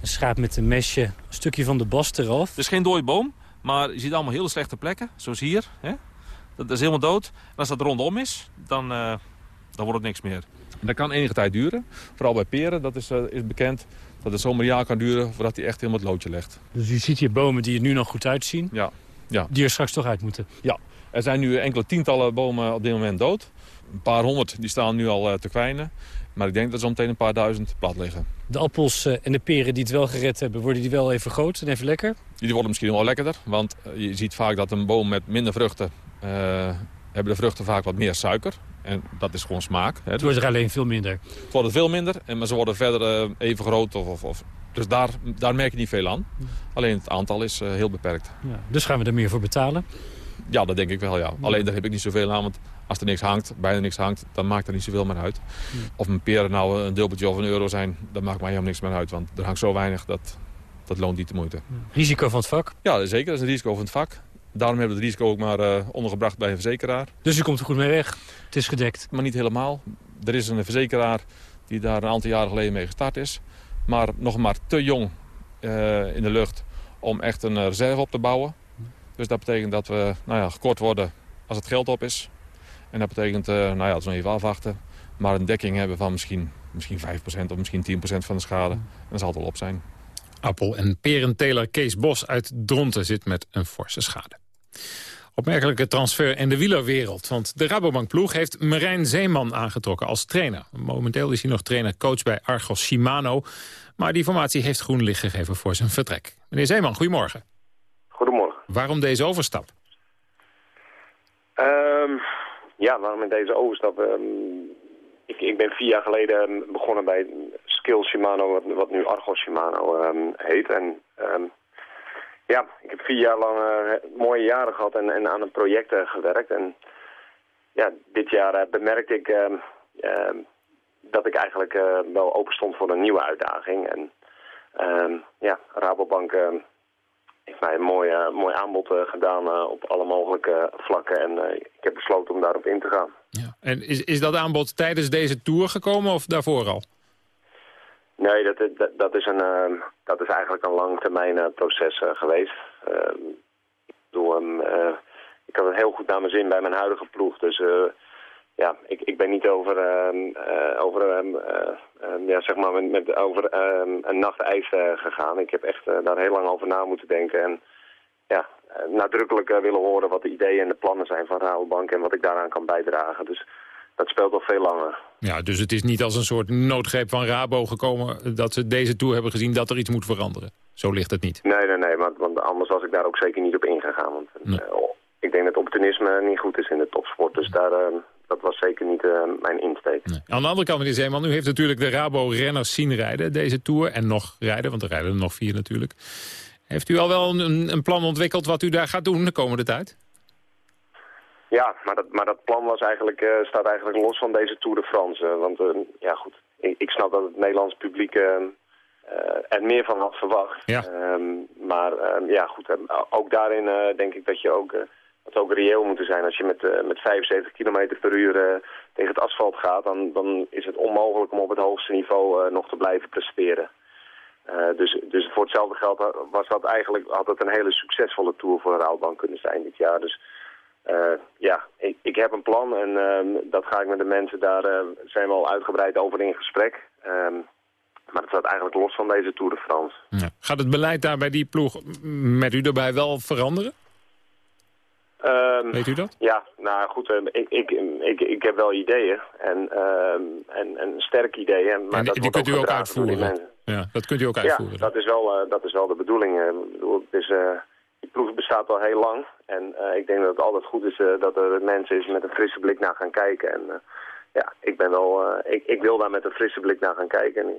Een schaap met een mesje een stukje van de bast eraf. Het is geen dode boom, maar je ziet allemaal hele slechte plekken. Zoals hier. Hè? Dat is helemaal dood. En als dat rondom is, dan, uh, dan wordt het niks meer. En dat kan enige tijd duren. Vooral bij peren, dat is, is bekend dat het zomaar een jaar kan duren voordat hij echt helemaal het loodje legt. Dus u ziet hier bomen die er nu nog goed uitzien? Ja. ja. Die er straks toch uit moeten? Ja. Er zijn nu enkele tientallen bomen op dit moment dood. Een paar honderd die staan nu al uh, te kwijnen. Maar ik denk dat er zo meteen een paar duizend plat liggen. De appels uh, en de peren die het wel gered hebben, worden die wel even groot en even lekker? Die worden misschien wel lekkerder. Want uh, je ziet vaak dat een boom met minder vruchten... hebben de vruchten vaak wat meer suiker. En dat is gewoon smaak. Hè. Het wordt er alleen veel minder. Het wordt veel minder, en, maar ze worden verder uh, even groot. Of, of, of, dus daar, daar merk je niet veel aan. Alleen het aantal is uh, heel beperkt. Ja, dus gaan we er meer voor betalen? Ja, dat denk ik wel, ja. Alleen daar heb ik niet zoveel aan, want als er niks hangt, bijna niks hangt, dan maakt er niet zoveel meer uit. Of mijn peren nou een dubbeltje of een euro zijn, dat maakt mij helemaal niks meer uit. Want er hangt zo weinig, dat, dat loont niet de moeite. Risico van het vak? Ja, zeker. Dat is een risico van het vak. Daarom hebben we het risico ook maar uh, ondergebracht bij een verzekeraar. Dus u komt er goed mee weg? Het is gedekt? Maar niet helemaal. Er is een verzekeraar die daar een aantal jaren geleden mee gestart is. Maar nog maar te jong uh, in de lucht om echt een reserve op te bouwen. Dus dat betekent dat we nou ja, gekort worden als het geld op is. En dat betekent, uh, nou ja, dat is nog even afwachten. Maar een dekking hebben van misschien, misschien 5% of misschien 10% van de schade. En dat zal het wel op zijn. Appel- en perenteler Kees Bos uit Dronten zit met een forse schade. Opmerkelijke transfer in de wielerwereld. Want de Rabobank-ploeg heeft Marijn Zeeman aangetrokken als trainer. Momenteel is hij nog trainer-coach bij Argos Shimano. Maar die formatie heeft groen licht gegeven voor zijn vertrek. Meneer Zeeman, goedemorgen. Goedemorgen. Waarom deze overstap? Um, ja, waarom in deze overstap? Um, ik, ik, ben vier jaar geleden begonnen bij Skill Shimano, wat, wat nu Argos Shimano um, heet. En ja, ik heb vier jaar lang uh, mooie jaren gehad en, en aan een project gewerkt. En ja, dit jaar uh, bemerkte ik dat ik eigenlijk wel open stond voor een nieuwe uitdaging. En ja, Rabobank heeft mij een mooi, mooi aanbod gedaan op alle mogelijke vlakken. En ik heb besloten om daarop in te gaan. Ja. En is, is dat aanbod tijdens deze tour gekomen of daarvoor al? Nee, dat, dat, dat, is, een, uh, dat is eigenlijk een lang termijn uh, proces uh, geweest. bedoel, um, ik had het heel goed naar mijn zin bij mijn huidige ploeg. Dus ja, ik, ik ben niet over, over, ja, zeg maar met over een nacht ijs gegaan. Ik heb echt daar heel lang over na moeten denken. En ja, nadrukkelijk willen horen wat de ideeën en de plannen zijn van Rabobank en wat ik daaraan kan bijdragen. Dus dat speelt al veel langer. Ja, dus het is niet als een soort noodgreep van Rabo gekomen... dat ze deze Tour hebben gezien dat er iets moet veranderen. Zo ligt het niet. Nee, nee, nee, want, want anders was ik daar ook zeker niet op ingegaan. Want eh, ik denk dat opportunisme niet goed is in de topsport. Dus daar, uh, dat was zeker niet uh, mijn insteek. Nee. Aan de andere kant, meneer Zeeman, u heeft natuurlijk de Rabo-renners zien rijden deze Tour. En nog rijden, want er rijden er nog vier natuurlijk. Heeft u al wel een, een plan ontwikkeld wat u daar gaat doen de komende tijd? Ja, maar dat, maar dat plan was eigenlijk, uh, staat eigenlijk los van deze Tour de France. Want uh, ja goed, ik, ik, snap dat het Nederlands publiek er meer van had verwacht. Ja. Um, maar ehm, ja goed, ook daarin denk ik dat je ook, het ook reëel moet zijn. Als je met, met 75 km per uur tegen het asfalt gaat, dan, dan is het onmogelijk om op het hoogste niveau nog te blijven presteren. dus, dus voor hetzelfde geld was dat eigenlijk, had het een hele succesvolle Tour voor Rabobank kunnen zijn dit jaar. Dus uh, ja, ik, ik, heb een plan en uh, dat ga ik met de mensen, daar uh, zijn we al uitgebreid over in gesprek. Um, maar het staat eigenlijk los van deze Tour de France. Ja. Gaat het beleid daar bij die ploeg met u erbij wel veranderen? Um, Weet u dat? Ja, nou goed, ik, ik, ik, ik heb wel ideeën en, en, en sterke ideeën. Maar en dat die kunt u ook uitvoeren? Ja, dat kunt u ook uitvoeren? Ja, dat is wel, dat is wel de bedoeling. Bedoel, het is die ploeg bestaat al heel lang. En uh, ik denk dat het altijd goed is uh, dat er mensen is met een frisse blik naar gaan kijken. En uh, ja, ik, ben wel, ik, ik, wil daar met een frisse blik naar gaan kijken. En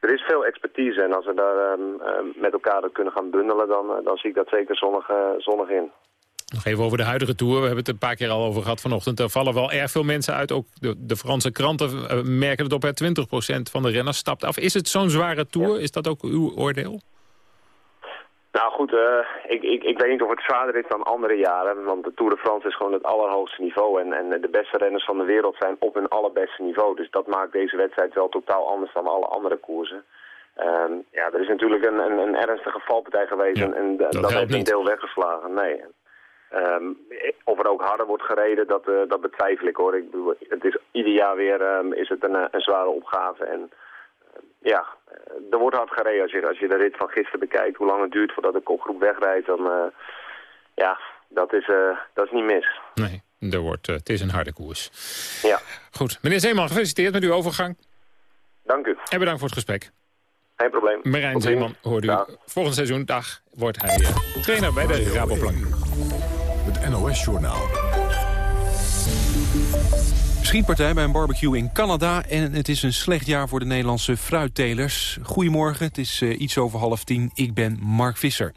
er is veel expertise en als we daar um, met elkaar kunnen gaan bundelen, dan, dan zie ik dat zeker zonnig, zonnig in. Nog even over de huidige Tour. We hebben het een paar keer al over gehad vanochtend. Er vallen wel erg veel mensen uit. Ook de, de Franse kranten merken het op. 20% van de renners stapt af. Is het zo'n zware Tour? Ja. Is dat ook uw oordeel? Nou goed, uh, ik, ik, ik weet niet of het zwaarder is dan andere jaren. Want de Tour de France is gewoon het allerhoogste niveau. En, en de beste renners van de wereld zijn op hun allerbeste niveau. Dus dat maakt deze wedstrijd wel totaal anders dan alle andere koersen. Um, ja, er is natuurlijk een, een, een ernstige valpartij geweest. Ja, en, en dat, dat heeft niet een deel weggeslagen. Nee. Um, of er ook harder wordt gereden, dat, uh, dat betwijfel ik hoor. Ik bedoel, het is, ieder jaar weer um, is het een, een zware opgave. En ja, er wordt hard gereden. Als je, als je de rit van gisteren bekijkt, hoe lang het duurt voordat de kopgroep wegrijdt, dan uh, ja, dat is, uh, dat is niet mis. Nee, er wordt, uh, het is een harde koers. Ja. Goed. Meneer Zeeman, gefeliciteerd met uw overgang. Dank u. En bedankt voor het gesprek. Geen probleem. Marijn Tot Zeeman hoorde u. Dag. Volgend seizoen, dag, wordt hij trainer bij de Rabobank. Het NOS-journaal. Schietpartij bij een barbecue in Canada en het is een slecht jaar voor de Nederlandse fruittelers. Goedemorgen, het is uh, iets over half tien. Ik ben Mark Visser.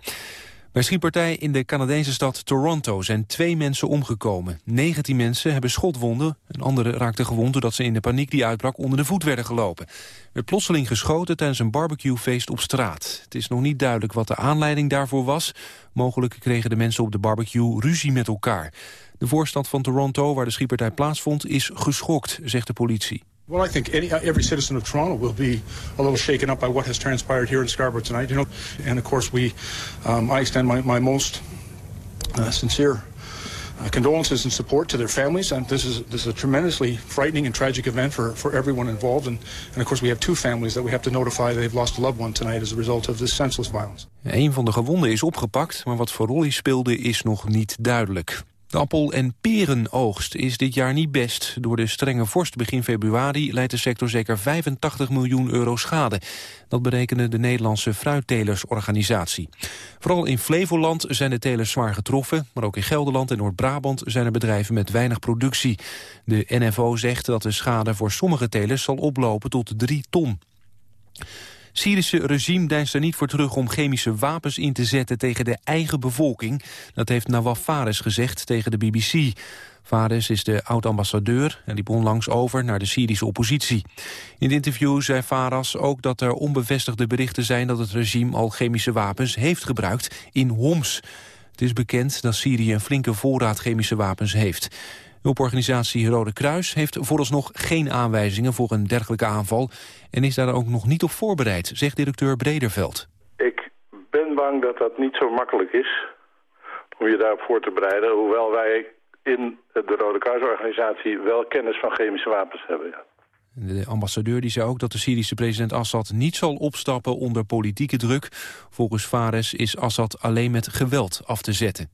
Bij schietpartij in de Canadese stad Toronto zijn twee mensen omgekomen. 19 mensen hebben schotwonden. Een andere raakte gewond doordat ze in de paniek die uitbrak onder de voet werden gelopen. Er werd plotseling geschoten tijdens een barbecuefeest op straat. Het is nog niet duidelijk wat de aanleiding daarvoor was. Mogelijk kregen de mensen op de barbecue ruzie met elkaar. De voorstad van Toronto, waar de schietpartij plaatsvond, is geschokt, zegt de politie. Well, I think any, every citizen of Toronto will be a little shaken up by what has transpired here in Scarborough tonight. You know, and of course, we, um, I extend my, my most uh, sincere uh, condolences and support to their families. And this is this is a tremendously frightening and tragic event for, for everyone involved. And, and of course, we have two families that we have to notify they've lost a loved one tonight as a result of this senseless violence. Een van de gewonden is opgepakt, maar wat voor rol hij speelde is nog niet duidelijk. De appel- en perenoogst is dit jaar niet best. Door de strenge vorst begin februari leidt de sector zeker 85 miljoen euro schade. Dat berekende de Nederlandse fruittelersorganisatie. Vooral in Flevoland zijn de telers zwaar getroffen... maar ook in Gelderland en Noord-Brabant zijn er bedrijven met weinig productie. De NFO zegt dat de schade voor sommige telers zal oplopen tot 3 ton. Syrische regime deinst er niet voor terug om chemische wapens in te zetten tegen de eigen bevolking. Dat heeft Nawaf Fares gezegd tegen de BBC. Fares is de oud-ambassadeur en liep onlangs over naar de Syrische oppositie. In het interview zei Faras ook dat er onbevestigde berichten zijn dat het regime al chemische wapens heeft gebruikt in Homs. Het is bekend dat Syrië een flinke voorraad chemische wapens heeft. Hulporganisatie Rode Kruis heeft vooralsnog geen aanwijzingen voor een dergelijke aanval... en is daar ook nog niet op voorbereid, zegt directeur Brederveld. Ik ben bang dat dat niet zo makkelijk is. om je daarop voor te bereiden. Hoewel wij in de Rode Kruisorganisatie wel kennis van chemische wapens hebben. Ja. De ambassadeur die zei ook dat de Syrische president Assad niet zal opstappen onder politieke druk. Volgens Fares is Assad alleen met geweld af te zetten.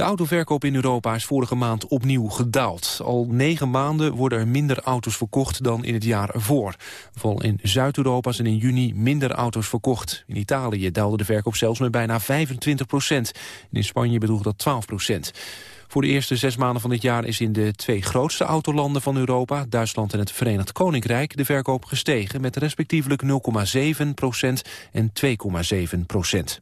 De autoverkoop in Europa is vorige maand opnieuw gedaald. Al negen maanden worden er minder auto's verkocht dan in het jaar ervoor. Vooral in Zuid-Europa zijn in juni minder auto's verkocht. In Italië daalde de verkoop zelfs met bijna 25 procent. in Spanje bedroeg dat 12 procent. Voor de eerste zes maanden van dit jaar is in de twee grootste autolanden van Europa, Duitsland en het Verenigd Koninkrijk, de verkoop gestegen met respectievelijk 0,7 procent en 2,7 procent.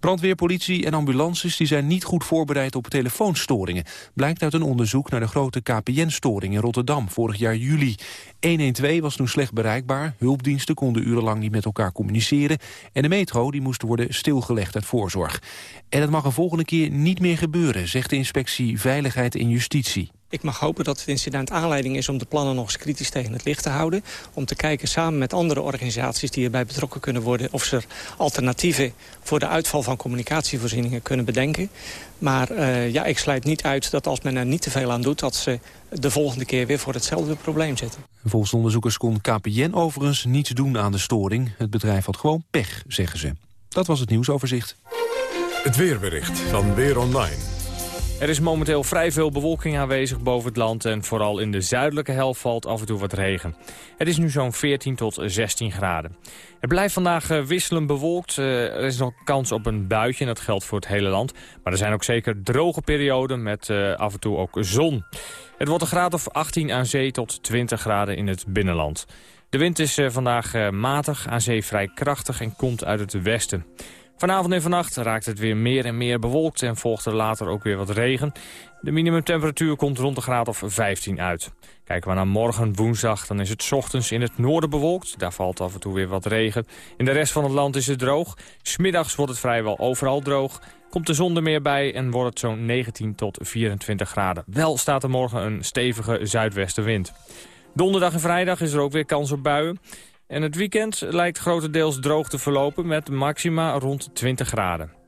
Brandweer, politie en ambulances die zijn niet goed voorbereid op telefoonstoringen. Blijkt uit een onderzoek naar de grote KPN-storing in Rotterdam vorig jaar juli. 112 was toen slecht bereikbaar, hulpdiensten konden urenlang niet met elkaar communiceren... en de metro die moest worden stilgelegd uit voorzorg. En dat mag een volgende keer niet meer gebeuren, zegt de inspectie Veiligheid en Justitie. Ik mag hopen dat het incident aanleiding is om de plannen nog eens kritisch tegen het licht te houden. Om te kijken samen met andere organisaties die erbij betrokken kunnen worden... of ze alternatieven voor de uitval van communicatievoorzieningen kunnen bedenken. Maar uh, ja, ik sluit niet uit dat als men er niet te veel aan doet... dat ze de volgende keer weer voor hetzelfde probleem zitten. Volgens onderzoekers kon KPN overigens niets doen aan de storing. Het bedrijf had gewoon pech, zeggen ze. Dat was het nieuwsoverzicht. Het weerbericht van Weer Online. Er is momenteel vrij veel bewolking aanwezig boven het land... en vooral in de zuidelijke helft valt af en toe wat regen. Het is nu zo'n 14 tot 16 graden. Het blijft vandaag eh, wisselend bewolkt. Eh, er is nog kans op een buitje en dat geldt voor het hele land. Maar er zijn ook zeker droge perioden met eh, af en toe ook zon. Het wordt een graad of 18 aan zee tot 20 graden in het binnenland. De wind is vandaag matig, aan zee vrij krachtig en komt uit het westen. Vanavond en vannacht raakt het weer meer en meer bewolkt en volgt er later ook weer wat regen. De minimumtemperatuur komt rond de graad of 15 uit. Kijken we naar morgen woensdag, dan is het ochtends in het noorden bewolkt. Daar valt af en toe weer wat regen. In de rest van het land is het droog. Smiddags wordt het vrijwel overal droog. Komt de zon er meer bij en wordt het zo'n 19 tot 24 graden. Wel staat er morgen een stevige zuidwestenwind. Donderdag en vrijdag is er ook weer kans op buien. En het weekend lijkt grotendeels droog te verlopen met maxima rond 20 graden.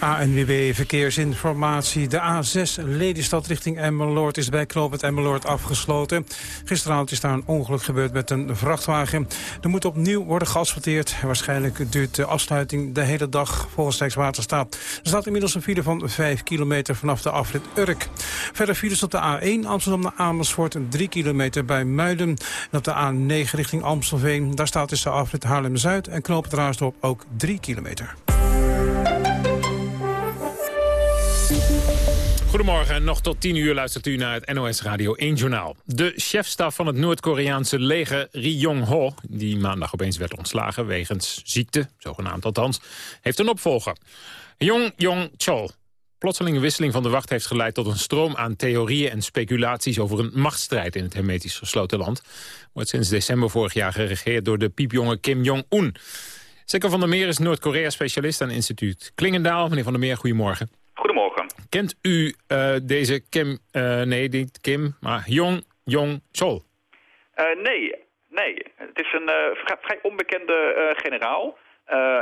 ANWB Verkeersinformatie. De A6 Lelystad richting Emmeloord is bij knooppunt Emmeloord afgesloten. Gisteravond is daar een ongeluk gebeurd met een vrachtwagen. Er moet opnieuw worden geasfalteerd. Waarschijnlijk duurt de afsluiting de hele dag volgens Rijkswaterstaat. Er staat inmiddels een file van 5 kilometer vanaf de afrit Urk. Verder files op de A1 Amsterdam naar Amersfoort 3 kilometer bij Muiden. En op de A9 richting Amstelveen. Daar staat tussen afrit Haarlem-Zuid en knooppunt Raasdorp ook 3 kilometer. Goedemorgen, nog tot 10 uur luistert u naar het NOS Radio 1 Journaal. De chefstaf van het Noord-Koreaanse leger Ri Yong-ho... die maandag opeens werd ontslagen wegens ziekte, zogenaamd althans... heeft een opvolger. Jong Yong-chol. Plotselinge wisseling van de wacht heeft geleid tot een stroom aan theorieën en speculaties over een machtsstrijd in het hermetisch gesloten land. Wordt sinds december vorig jaar geregeerd door de piepjonge Kim Jong-un. Zeker van der Meer is Noord-Korea-specialist aan instituut Klingendaal. Meneer van der Meer, goedemorgen. Kent u uh, deze Kim, uh, nee niet Kim, maar Jong Jong Sol? Uh, nee, nee. Het is een vrij onbekende generaal.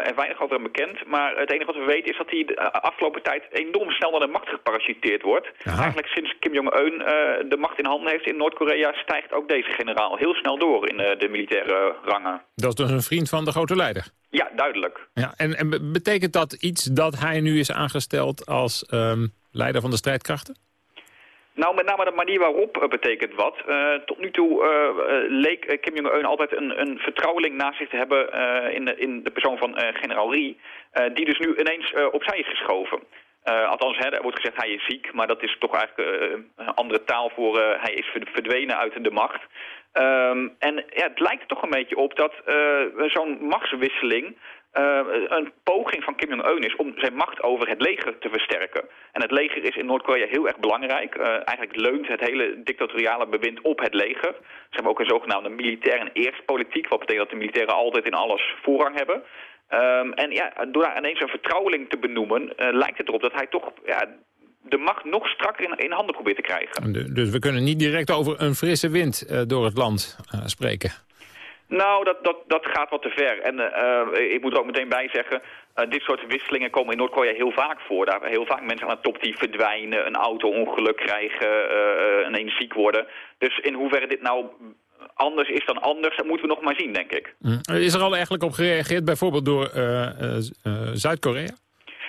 Er weinig over hem bekend. Maar het enige wat we weten is dat hij de afgelopen tijd enorm snel naar de macht geparachuteerd wordt. Eigenlijk sinds Kim Jong-un de macht in handen heeft in Noord-Korea... stijgt ook deze generaal heel snel door in de militaire rangen. Dat is dus een vriend van de grote leider? Ja, duidelijk. Ja, en, en betekent dat iets dat hij nu is aangesteld als um, leider van de strijdkrachten? Nou, met name de manier waarop uh, betekent wat. Uh, tot nu toe uh, leek Kim Jong-un altijd een, een vertrouweling naast zich te hebben in, de, in de persoon van generaal Ri. die dus nu ineens opzij is geschoven. althans, hè, er wordt gezegd hij is ziek, maar dat is toch eigenlijk een andere taal voor hij is verdwenen uit de macht. Um, en ja, het lijkt er toch een beetje op dat zo'n machtswisseling uh, een poging van Kim Jong-un is om zijn macht over het leger te versterken. En het leger is in Noord-Korea heel erg belangrijk. Uh, eigenlijk leunt het hele dictatoriale bewind op het leger. Ze hebben ook een zogenaamde militair en eerstpolitiek. Wat betekent dat de militairen altijd in alles voorrang hebben. Um, en ja, door daar ineens een vertrouweling te benoemen... Lijkt het erop dat hij toch ja, de macht nog strakker in, in, handen probeert te krijgen. Dus we kunnen niet direct over een frisse wind door het land spreken? Nou, dat, dat, dat gaat wat te ver. En uh, ik moet er ook meteen bij zeggen... Uh, dit soort wisselingen komen in Noord-Korea heel vaak voor. Daar heel vaak mensen aan de top die verdwijnen, een auto-ongeluk krijgen, uh, ineens ziek worden. Dus in hoeverre dit nou anders is dan anders, dat moeten we nog maar zien, denk ik. Mm. Is er al eigenlijk op gereageerd, bijvoorbeeld door Zuid-Korea?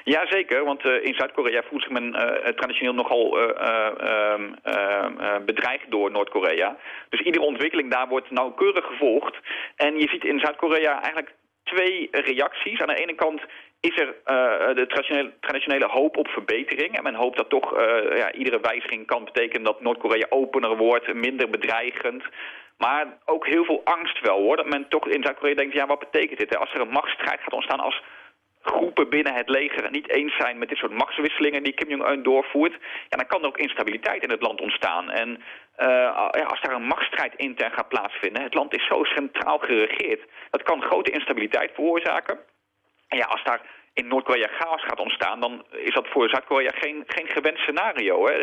Jazeker, want uh, in Zuid-Korea voelt zich men uh, traditioneel nogal uh, bedreigd door Noord-Korea. Dus iedere ontwikkeling daar wordt nauwkeurig gevolgd. En je ziet in Zuid-Korea eigenlijk twee reacties. Aan de ene kant is er de traditionele, traditionele, hoop op verbetering. En men hoopt dat toch ja, iedere wijziging kan betekenen dat Noord-Korea opener wordt, minder bedreigend. Maar ook heel veel angst wel hoor. Dat men toch in Zuid-Korea denkt, ja wat betekent dit? Hè? Als er een machtsstrijd gaat ontstaan als groepen binnen het leger niet eens zijn met dit soort machtswisselingen die Kim Jong-un doorvoert, ja, dan kan er ook instabiliteit in het land ontstaan. En uh, ja, als daar een machtsstrijd intern gaat plaatsvinden, het land is zo centraal geregeerd, dat kan grote instabiliteit veroorzaken. En ja, als daar in Noord-Korea chaos gaat ontstaan, dan is dat voor Zuid-Korea geen, geen gewenst scenario. Hè.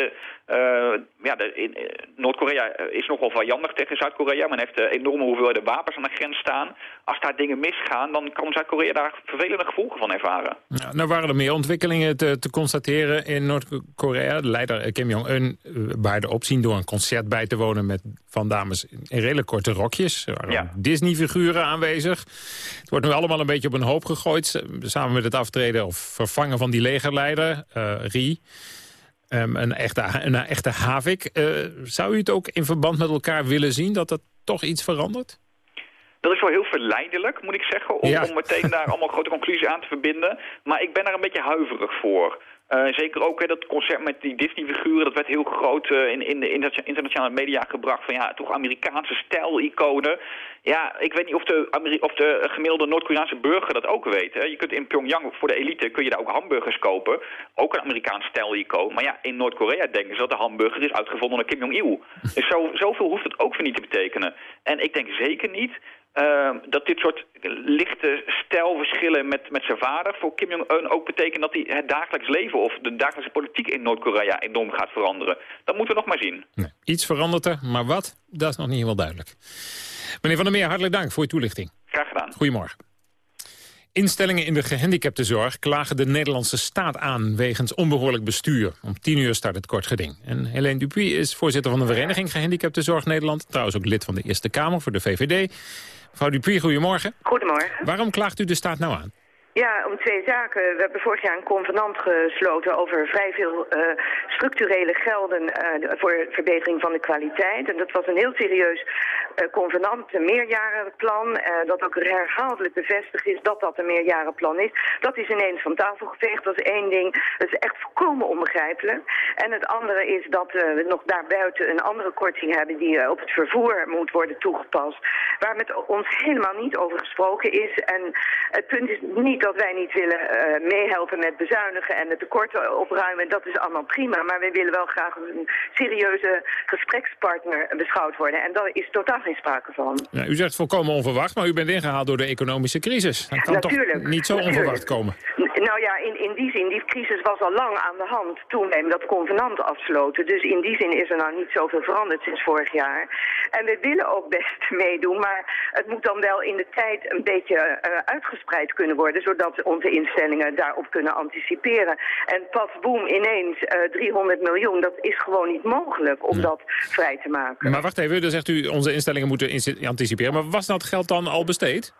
Uh, ja, uh, Noord-Korea is nogal vijandig tegen Zuid-Korea. Men heeft enorme hoeveelheden wapens aan de grens staan. Als daar dingen misgaan, dan kan Zuid-Korea daar vervelende gevolgen van ervaren. Ja, nou waren er meer ontwikkelingen te, te constateren in Noord-Korea. De leider Kim Jong-un baarde opzien door een concert bij te wonen met van dames in redelijk korte rokjes. Er waren ja. Disney-figuren aanwezig. Het wordt nu allemaal een beetje op een hoop gegooid. Samen met het aftreden of vervangen van die legerleider, uh, Rie. Um, een, echte, een echte havik. Uh, zou u het ook in verband met elkaar willen zien dat dat toch iets verandert? Dat is wel heel verleidelijk, moet ik zeggen, om, ja. om meteen daar allemaal grote conclusies aan te verbinden. Maar ik ben daar een beetje huiverig voor. Uh, zeker ook hè, dat concert met die Disney-figuren, dat werd heel groot uh, in, in de internationale media gebracht. Van ja, toch Amerikaanse stijl-iconen. Ja, ik weet niet of de, of de gemiddelde Noord-Koreaanse burger dat ook weet. Hè. Je kunt in Pyongyang voor de elite kun je daar ook hamburgers kopen. Ook een Amerikaans stijl-icoon. Maar ja, in Noord-Korea denken ze dat de hamburger is uitgevonden door Kim Jong-il. Dus zo, zoveel hoeft het ook weer niet te betekenen. En ik denk zeker niet uh, dat dit soort lichte stijlverschillen met, met zijn vader voor Kim Jong-un ook betekent dat hij het dagelijks leven of de dagelijkse politiek in Noord-Korea enorm gaat veranderen. Dat moeten we nog maar zien. Nee, iets verandert er, maar wat? Dat is nog niet helemaal duidelijk. Meneer Van der Meer, hartelijk dank voor uw toelichting. Graag gedaan. Goedemorgen. Instellingen in de gehandicaptenzorg klagen de Nederlandse staat aan wegens onbehoorlijk bestuur. Om tien uur start het kort geding. En Helene Dupuy is voorzitter van de Vereniging Gehandicaptenzorg Nederland. Trouwens ook lid van de Eerste Kamer voor de VVD. Mevrouw Dupuy, goedemorgen. Goedemorgen. Waarom klaagt u de staat nou aan? Ja, om twee zaken. We hebben vorig jaar een convenant gesloten over vrij veel uh, structurele gelden uh, voor verbetering van de kwaliteit. En dat was een heel serieus uh, convenant, een meerjarenplan, dat ook herhaaldelijk bevestigd is dat dat een meerjarenplan is. Dat is ineens van tafel geveegd, dat is één ding. Dat is echt volkomen onbegrijpelijk. En het andere is dat we nog daarbuiten een andere korting hebben die op het vervoer moet worden toegepast. Waar met ons helemaal niet over gesproken is. En het punt is niet dat wij niet willen meehelpen met bezuinigen en de tekorten opruimen. Dat is allemaal prima. Maar wij willen wel graag een serieuze gesprekspartner beschouwd worden. En daar is totaal geen sprake van. Ja, u zegt volkomen onverwacht, maar u bent ingehaald door de economische crisis. Dat kan Natuurlijk. toch niet zo Natuurlijk. onverwacht komen? Nou ja, in, in die zin, die crisis was al lang aan de hand toen wij dat convenant afsloten. Dus in die zin is er nou niet zoveel veranderd sinds vorig jaar. En we willen ook best meedoen, maar het moet dan wel in de tijd een beetje uh, uitgespreid kunnen worden, zodat onze instellingen daarop kunnen anticiperen. En pas boem, ineens uh, 300 miljoen, dat is gewoon niet mogelijk om Ja. dat vrij te maken. Maar wacht even, dan zegt u onze instellingen moeten anticiperen. Maar was dat geld dan al besteed?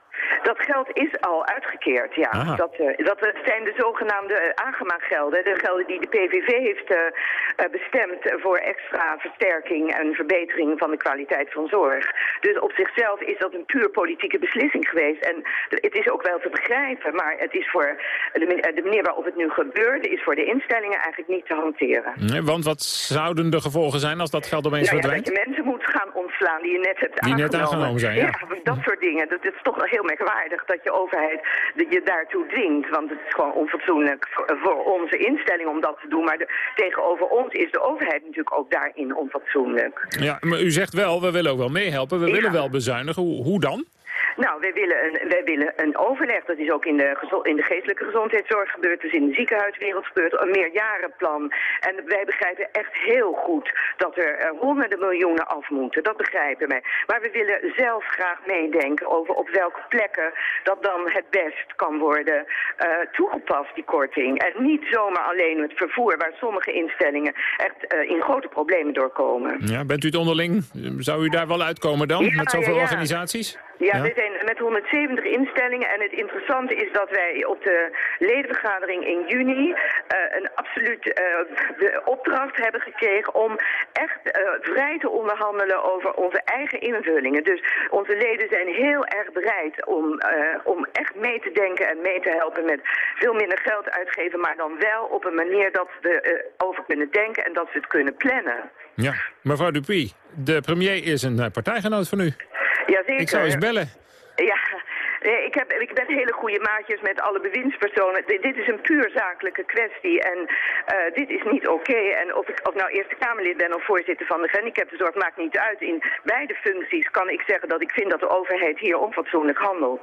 Dat geld is al uitgekeerd, ja. Aha. Dat, eh, dat zijn de zogenaamde uh, Agema-gelden. De gelden die de PVV heeft eh, eh, bestemd voor extra versterking en verbetering van de kwaliteit van zorg. Dus op zichzelf is dat een puur politieke beslissing geweest. En het is ook wel te begrijpen, maar het is voor de, man- eh, de manier waarop het nu gebeurde, is voor de instellingen eigenlijk niet te hanteren. Nee, want wat zouden de gevolgen zijn als dat geld opeens Nou ja, dat verdwijnt? je mensen moet gaan ontslaan die je net hebt Die net aangenomen. aangenomen zijn, ja. dat soort dingen. Dat is toch heel merkwaardig dat je overheid je daartoe dwingt. Want het is gewoon onfatsoenlijk voor, voor onze instelling om dat te doen. Maar de- tegenover ons is de overheid natuurlijk ook daarin onfatsoenlijk. Ja, maar u zegt wel, we willen ook wel meehelpen. We willen wel bezuinigen. Hoe, hoe dan? Nou, wij willen, een, wij willen een overleg. Dat is ook in de, in de geestelijke gezondheidszorg gebeurd. Dus in de ziekenhuiswereld gebeurd. Een meerjarenplan. En wij begrijpen echt heel goed dat er eh, honderden miljoenen af moeten. Dat begrijpen wij. Maar we willen zelf graag meedenken over op welke plekken dat dan het best kan worden eh, toegepast, die korting. En niet zomaar alleen het vervoer, waar sommige instellingen echt eh, in grote problemen doorkomen. Ja, bent u het onderling? Zou u daar wel uitkomen dan, Ja, met zoveel ja, ja. organisaties? Ja, we zijn met 170 instellingen en het interessante is dat wij op de ledenvergadering in juni eh, een absoluut eh, de opdracht hebben gekregen om echt eh, vrij te onderhandelen over onze eigen invullingen. Dus onze leden zijn heel erg bereid om, om echt mee te denken en mee te helpen met veel minder geld uitgeven, maar dan wel op een manier dat we over kunnen denken en dat we het kunnen plannen. Ja, mevrouw Dupuy, de premier is een partijgenoot van u. Jazeker. Ik zou eens bellen. Ja, ik, heb, ik ben hele goede maatjes met alle bewindspersonen. D- dit is een puur zakelijke kwestie en eh, dit is niet oké. En of ik of nou Eerste Kamerlid ben of voorzitter van de gehandicaptenzorg maakt niet uit. In beide functies kan ik zeggen dat ik vind dat de overheid hier onfatsoenlijk handelt.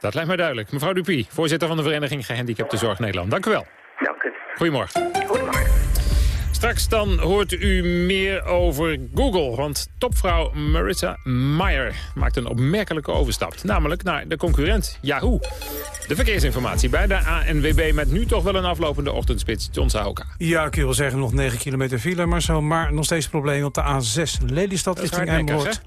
Dat lijkt mij duidelijk. Mevrouw Dupuy, voorzitter van de Vereniging Gehandicaptenzorg Nederland. Dank u wel. Dank u. Goedemorgen. Goedemorgen. Straks dan hoort u meer over Google. Want topvrouw Marissa Mayer maakt een opmerkelijke overstap. Namelijk naar de concurrent Yahoo. De verkeersinformatie bij de ANWB met nu toch wel een aflopende ochtendspits. John Sahoka. Ja, ik wil zeggen nog 9 kilometer file, maar zo. Maar nog steeds problemen op de A6 Lelystad richting Emmeloord.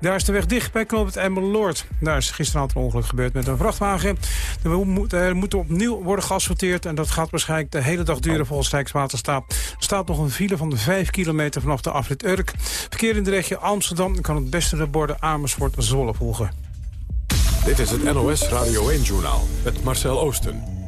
Daar is de weg dicht bij knooppunt Emmeloord. Daar is gisteravond een ongeluk gebeurd met een vrachtwagen. Er moet, moet opnieuw worden geasfalteerd en dat gaat waarschijnlijk de hele dag duren volgens Rijkswaterstaat. Er staat nog een file van de 5 kilometer vanaf de afrit Urk. Verkeer in de regio Amsterdam kan het beste de borden Amersfoort en Zwolle volgen. Dit is het NOS Radio 1-journaal met Marcel Oosten.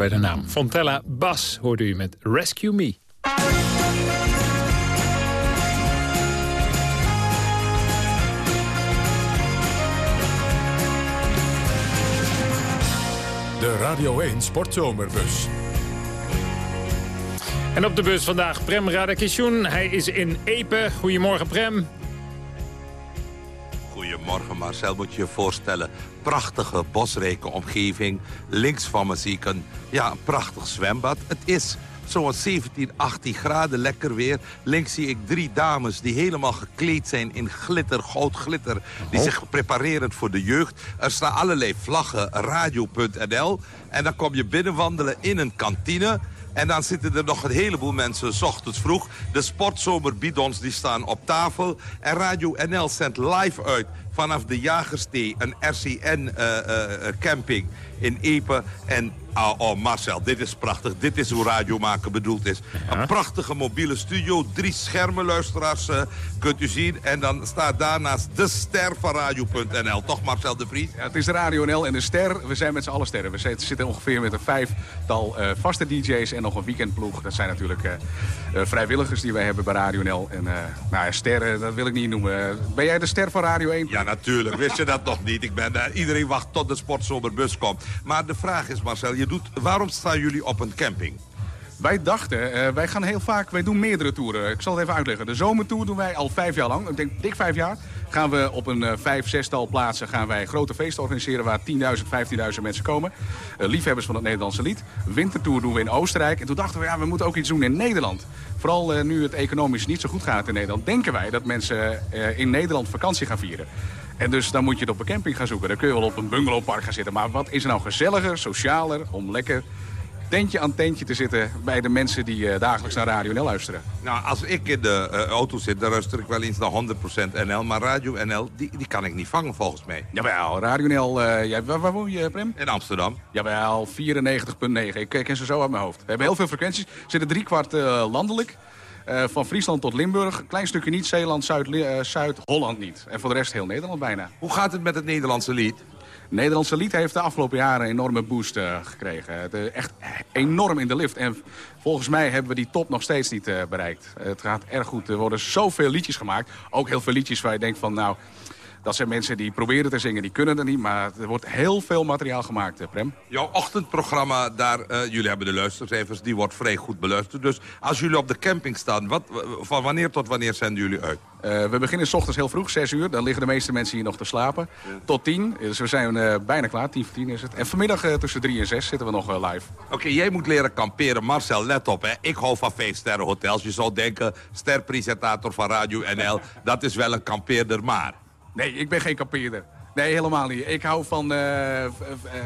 bij de naam. Fontella Bas hoorde u met Rescue Me. De Radio 1 Sportzomerbus. En op de bus vandaag Prem Radakishun. Hij is in Epe. Goedemorgen Prem. Marcel, moet je je voorstellen. Prachtige bosrijke omgeving. Links van me zie ik een, ja, een prachtig zwembad. Het is zo'n 17, 18 graden, lekker weer. Links zie ik drie dames die helemaal gekleed zijn in glitter, goud glitter. Die zich prepareren voor de jeugd. Er staan allerlei vlaggen, radio.nl. En dan kom je binnenwandelen in een kantine... En dan zitten er nog een heleboel mensen s ochtends vroeg. De sportzomerbidons die staan op tafel. En Radio NL zendt live uit vanaf de Jagerstee, een RCN-camping in Epe. En oh, oh, Marcel, dit is prachtig. Dit is hoe radio maken bedoeld is. Een prachtige mobiele studio. Drie schermen, luisteraars, eh, kunt u zien. En dan staat daarnaast de ster van radio.nl. Toch, Marcel de Vries? Ja, het is Radio NL en de ster. We zijn met z'n allen sterren. We zitten- ongeveer met een vijftal eh, vaste DJ's en nog een weekendploeg. Dat zijn natuurlijk eh, eh, vrijwilligers die wij hebben bij Radio NL. En eh, nou ja, sterren, dat wil ik niet noemen. Ben jij de ster van Radio 1? Ja, natuurlijk. Wist je dat nog niet? Ik ben, iedereen wacht tot de sportzomerbus komt. Maar de vraag is, Marcel, je doet, waarom staan jullie op een camping? Wij dachten, eh, wij gaan heel vaak, wij doen meerdere toeren. Ik zal het even uitleggen. De zomertour doen wij al vijf jaar lang. Ik denk dik vijf jaar. Gaan we op een eh, vijf, zestal plaatsen gaan wij grote feesten organiseren waar 10.000, 15.000 mensen komen. Eh, liefhebbers van het Nederlandse lied. Wintertour doen we in Oostenrijk. En toen dachten we, ja, we moeten ook iets doen in Nederland. Vooral eh, nu het economisch niet zo goed gaat in Nederland, denken wij dat mensen eh, in Nederland vakantie gaan vieren. En dus dan moet je het op een camping gaan zoeken. Dan kun je wel op een bungalowpark gaan zitten. Maar wat is er nou gezelliger, socialer, om lekker tentje aan tentje te zitten bij de mensen die eh, dagelijks naar Radio NL luisteren. Nou, als ik in de eh, auto zit, dan luister ik wel eens naar 100% NL. Maar Radio NL, die, die kan ik niet vangen volgens mij. Jawel, Radio NL, eh, jij, waar, waar woon je, Prem? In Amsterdam. Jawel, 94,9. Ik ken ze zo uit mijn hoofd. We hebben heel veel frequenties. We zitten driekwart landelijk. Van Friesland tot Limburg. Een klein stukje niet. Zeeland, Zuid- Zuid-Holland niet. En voor de rest heel Nederland bijna. Hoe gaat het met het Nederlandse lied? Nederlandse lied heeft de afgelopen jaren een enorme boost eh, gekregen. Het, eh, echt enorm in de lift. En volgens mij hebben we die top nog steeds niet eh, bereikt. het gaat erg goed. Er worden zoveel liedjes gemaakt. Ook heel veel liedjes waar je denkt van... nou, dat zijn mensen die proberen te zingen, die kunnen het niet. Maar er wordt heel veel materiaal gemaakt, Prem. Jouw ochtendprogramma, daar, eh, jullie hebben de luistercijfers, die wordt vrij goed beluisterd. Dus als jullie op de camping staan, wat, van wanneer tot wanneer zenden jullie uit? Eh, we beginnen s ochtends heel vroeg, 6 uur. Dan liggen de meeste mensen hier nog te slapen. Tot 10. Dus we zijn eh, bijna klaar. 10 voor 10 is het. En vanmiddag tussen 3 en 6 zitten we nog live. Oké, jij moet leren kamperen. Marcel, let op. Hè. Ik hou van vijf sterren hotels. Je zou denken, sterpresentator van Radio NL, dat is wel een kampeerder maar. Nee, ik ben geen kampeerder. Nee, helemaal niet. Ik hou van... eh, eh,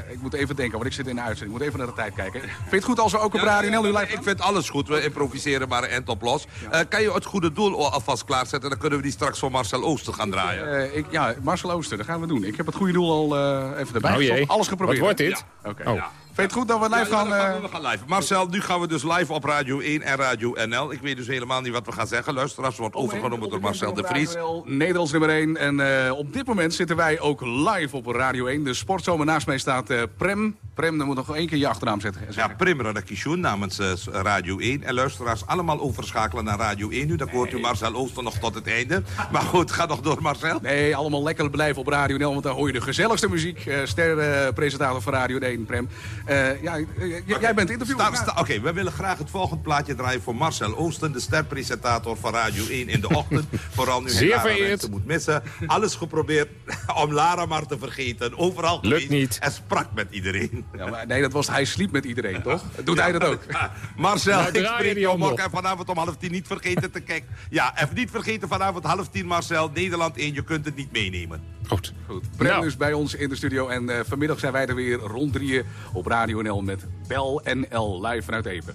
ik moet even denken, want ik zit in de uitzending. Ik moet even naar de tijd kijken. Vind je het goed als we ook op Radio NL nu live Ik vind alles goed. We improviseren maar end op los. Eh, kan je het goede doel alvast klaarzetten? Dan kunnen we die straks voor Marcel Ooster gaan draaien. Eh, ik, ja, Marcel Ooster, dat gaan we doen. Ik heb het goede doel al eh, even erbij Oh jee. Alles geprobeerd. Wat wordt dit? Ja. Oké. Oh. Vind je het goed dat we live Ja, gaan? ja, dan gaan eh, we, gaan live. Marcel, nu gaan we dus live op Radio 1 en Radio NL. Ik weet dus helemaal niet wat we gaan zeggen. Luisteraars wordt overgenomen door Marcel de Vries. Nederlands nummer 1. En eh, op dit moment zitten wij ook live op Radio 1. De sportzomer naast mij staat eh, Prem. Prem, dan moet nog één keer je achternaam zetten. Ja, Prim Radakishun namens eh, Radio 1. En luisteraars allemaal overschakelen naar Radio 1 nu. Dan hoort u Marcel Ooster nog tot het einde. Maar goed, ga nog door Marcel. Nee, allemaal lekker blijven op Radio 1, want daar hoor je de gezelligste muziek. Eh Sterrenpresentator van Radio 1, Prem. Eh, ja, eh, jij bent interviewer. Oké, we willen graag het volgende plaatje draaien voor Marcel Oosten, de sterpresentator van Radio 1 in de ochtend. Vooral nu Zeer Lara vereerd. mensen moet missen. Alles geprobeerd om Lara maar te vergeten. Overal Lukt geweest niet. En sprak met iedereen. Ja, maar nee, dat was hij sliep met iedereen, toch? Doet hij dat ook? Marcel, Nou, ik je spreek jou handel. morgen en vanavond om half tien niet vergeten te kijken. Ja, even niet vergeten vanavond half tien Marcel. Nederland 1, je kunt het niet meenemen. Goed. Goed. Prem Nou. is bij ons in de studio. En eh, vanmiddag zijn wij er weer rond drieën op Radio NL met Bel NL live vanuit Epen.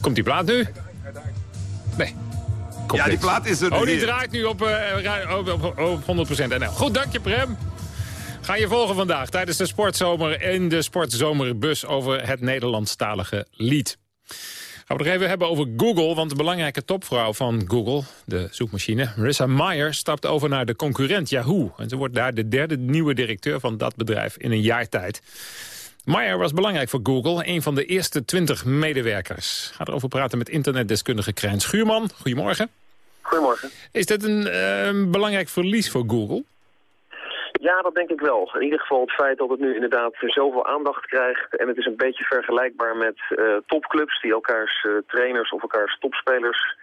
Komt die plaat nu? Nee. Komt Ja, die niks. plaat is er nu Oh, die weer. draait nu op, eh, ra- op, op, op 100% NL. Goed, dank je Prem. Ga je volgen vandaag tijdens de sportzomer in de sportzomerbus over het Nederlandstalige lied. Gaan we het nog even hebben over Google, want de belangrijke topvrouw van Google, de zoekmachine, Marissa Mayer, stapt over naar de concurrent Yahoo. En ze wordt daar de derde nieuwe directeur van dat bedrijf in een jaar tijd. Mayer was belangrijk voor Google, een van de eerste 20 medewerkers. Ga erover praten met internetdeskundige Krijn Schuurman. Goedemorgen. Goedemorgen. Is dit een eh, belangrijk verlies voor Google? Ja, dat denk ik wel. In ieder geval het feit dat het nu inderdaad zoveel aandacht krijgt. En het is een beetje vergelijkbaar met eh, topclubs die elkaars eh, trainers of elkaars topspelers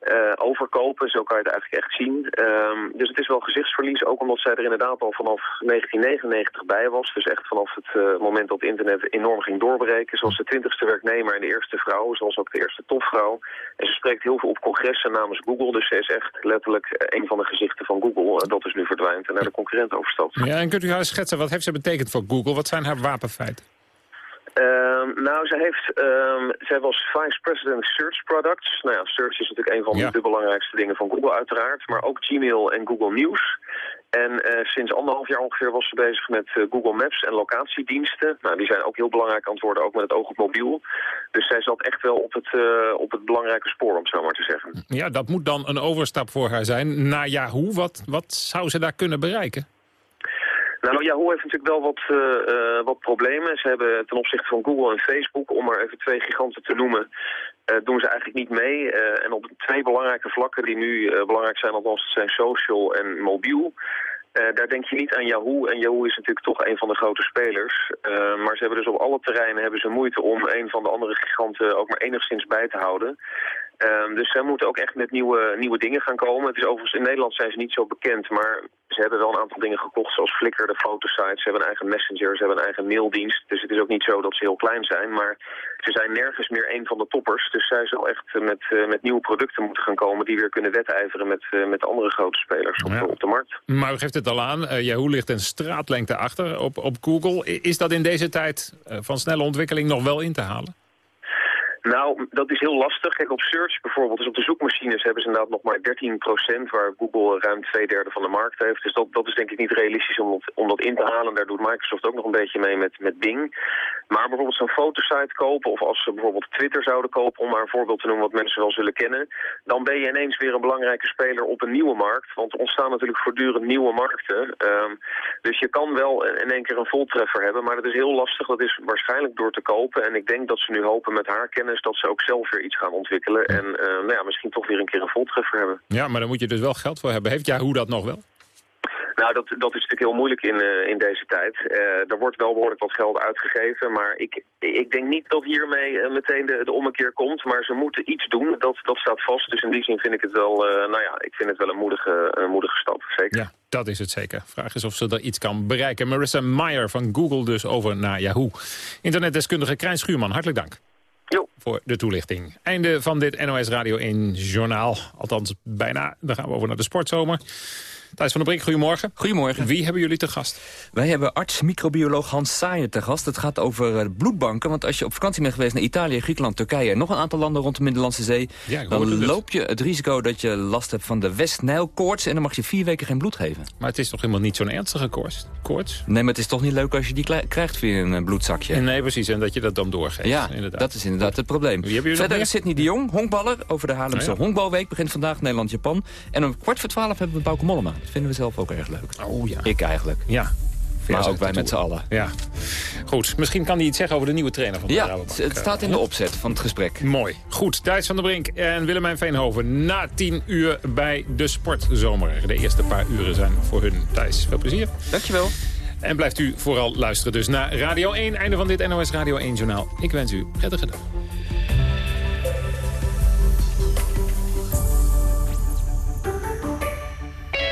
eh, overkopen. Zo kan je het eigenlijk echt zien. Ehm, dus het is wel gezichtsverlies, ook omdat zij er inderdaad al vanaf 1999 bij was. Dus echt vanaf het eh, moment dat internet enorm ging doorbreken. Zoals de twintigste werknemer en de eerste vrouw, zoals ook de eerste topvrouw. En ze spreekt heel veel op congressen namens Google. Dus ze is echt letterlijk eh, een van de gezichten van Google. Dat is nu verdwijnt en naar de concurrent overstapt. Ja, en kunt u haar schetsen, wat heeft ze betekend voor Google? Wat zijn haar wapenfeiten? Ehm, nou, zij, heeft, ehm, zij was Vice President Search Products. Nou ja, search is natuurlijk een van Ja. de belangrijkste dingen van Google uiteraard. Maar ook Gmail en Google News. En eh, sinds anderhalf jaar ongeveer was ze bezig met eh, Google Maps en locatiediensten. Nou, die zijn ook heel belangrijk aan het worden, ook met het oog op mobiel. Dus zij zat echt wel op het, eh, op het belangrijke spoor, om het zo maar te zeggen. Ja, dat moet dan een overstap voor haar zijn naar Yahoo. Wat, wat zou ze daar kunnen bereiken? Nou, Yahoo heeft natuurlijk wel wat, eh, eh, wat problemen. Ze hebben ten opzichte van Google en Facebook, om maar even twee giganten te noemen, eh, doen ze eigenlijk niet mee. En op twee belangrijke vlakken die nu belangrijk zijn, althans zijn social en mobiel. Daar denk je niet aan Yahoo. En Yahoo is natuurlijk toch een van de grote spelers. Maar ze hebben dus op alle terreinen hebben ze moeite om een van de andere giganten ook maar enigszins bij te houden. Ehm, dus zij moeten ook echt met nieuwe, nieuwe dingen gaan komen. Het is overigens, in Nederland zijn ze niet zo bekend, maar ze hebben wel een aantal dingen gekocht, zoals Flickr, de fotosite. Ze hebben een eigen messenger, ze hebben een eigen maildienst. Dus het is ook niet zo dat ze heel klein zijn, maar ze zijn nergens meer een van de toppers. Dus zij zal echt met, eh, met nieuwe producten moeten gaan komen die weer kunnen wedijveren met, eh, met andere grote spelers op, Ja. op de markt. Maar u geeft het al aan, eh, Yahoo ligt een straatlengte achter op, op Google. Is dat in deze tijd van snelle ontwikkeling nog wel in te halen? Nou, dat is heel lastig. Kijk, op search bijvoorbeeld, dus op de zoekmachines hebben ze inderdaad nog maar 13%, waar Google ruim twee derde van de markt heeft. Dus dat, dat is denk ik niet realistisch om dat, om dat in te halen. Daar doet Microsoft ook nog een beetje mee met, met Bing. Maar bijvoorbeeld zo'n fotosite kopen, of als ze bijvoorbeeld Twitter zouden kopen, om maar een voorbeeld te noemen wat mensen wel zullen kennen, dan ben je ineens weer een belangrijke speler op een nieuwe markt. Want er ontstaan natuurlijk voortdurend nieuwe markten. Ehm, dus je kan wel in één keer een voltreffer hebben, maar dat is heel lastig. Dat is waarschijnlijk door te kopen. En ik denk dat ze nu hopen met haar kennis dat ze ook zelf weer iets gaan ontwikkelen. En eh, nou ja, misschien toch weer een keer een voltreffer hebben. Ja, maar daar moet je dus wel geld voor hebben. Heeft Yahoo dat nog wel? Nou, dat, dat is natuurlijk heel moeilijk in, eh, in deze tijd. Eh, er wordt wel behoorlijk wat geld uitgegeven, maar ik, ik denk niet dat hiermee meteen de, de ommekeer komt. Maar ze moeten iets doen, dat, dat staat vast. Dus in die zin vind ik het wel, nou ja, ik vind het wel een moedige, een moedige stap, zeker. Ja, dat is het zeker. Vraag is of ze er iets kan bereiken. Marissa Meyer van Google dus over naar Yahoo. Internetdeskundige Krijn Schuurman, hartelijk dank. Voor de toelichting. Einde van dit NOS Radio 1 journaal. Althans, bijna. Dan gaan we over naar de sportzomer. Thijs van der Brink, goedemorgen. Goedemorgen. Wie hebben jullie te gast? Wij hebben arts-microbioloog Hans Saaier te gast. Het gaat over eh, bloedbanken. Want als je op vakantie bent geweest naar Italië, Griekenland, Turkije... en nog een aantal landen rond de Middellandse Zee... Ja, dan loop je het risico dat je last hebt van de West-Nijl-koorts... en dan mag je vier weken geen bloed geven. Maar het is toch helemaal niet zo'n ernstige koorts? koorts? Nee, maar het is toch niet leuk als je die krijgt via een eh, bloedzakje. Nee, precies. En dat je dat dan doorgeeft. Ja, inderdaad. dat is inderdaad het probleem. Verder is Sidney de Jong, honkballer, over de Haarlemse Oh ja. honkbalweek. Begint vandaag Nederland-Japan. En om kwart voor twaalf hebben we Bauke Mollema. Dat vinden we zelf ook erg leuk. Oh ja. Ik eigenlijk. Ja. Maar ook wij met z'n allen. Ja. Goed, misschien kan hij iets zeggen over de nieuwe trainer van de Ja, Rabobank. het staat in de opzet van het gesprek. Mooi. Goed, Thijs van der Brink en Willemijn Veenhoven na tien uur bij de Sportzomer. De eerste paar uren zijn voor hun. Thijs, veel plezier. Dankjewel. En blijft u vooral luisteren dus naar Radio 1. Einde van dit NOS Radio 1 journaal. Ik wens u prettige dag.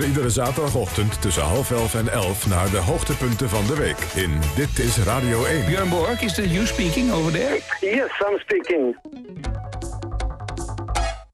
iedere zaterdagochtend tussen half elf en elf naar de hoogtepunten van de week in Dit is Radio 1. Björn Borg, is it you speaking over there? Yes, I'm speaking.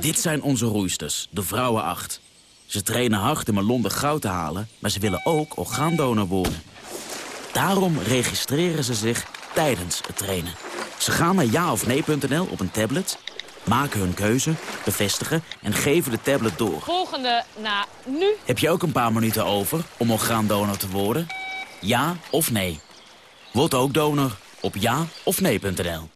Dit zijn onze roeisters, de Vrouwen 8. Ze trainen hard om in Londen goud te halen, maar ze willen ook orgaandonor worden. Daarom registreren ze zich tijdens het trainen. Ze gaan naar jaofnee.nl op een tablet, maken hun keuze, bevestigen en geven de tablet door. Volgende na nu. Heb je ook een paar minuten over om orgaandonor te worden? Ja of nee? Word ook donor op jaofnee.nl.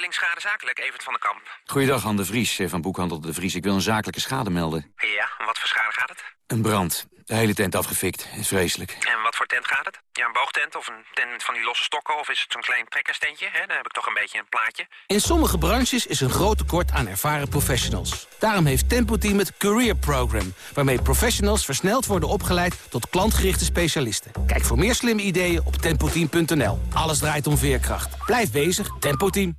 Beoordeling schade zakelijk, Evert van den Kamp. Goeiedag, Han de Vries eh, van Boekhandel de Vries. Ik wil een zakelijke schade melden. Ja, wat voor schade gaat het? Een brand. De hele tent afgefikt. Is vreselijk. En wat voor tent gaat het? Ja, een boogtent of een tent met van die losse stokken? Of is het zo'n klein trekkerstentje? Hè? Dan heb ik toch een beetje een plaatje. In sommige branches is een groot tekort aan ervaren professionals. Daarom heeft Tempo Team het Career Program... waarmee professionals versneld worden opgeleid tot klantgerichte specialisten. Kijk voor meer slimme ideeën op tempoteam.nl. Alles draait om veerkracht. Blijf bezig, Tempo Team.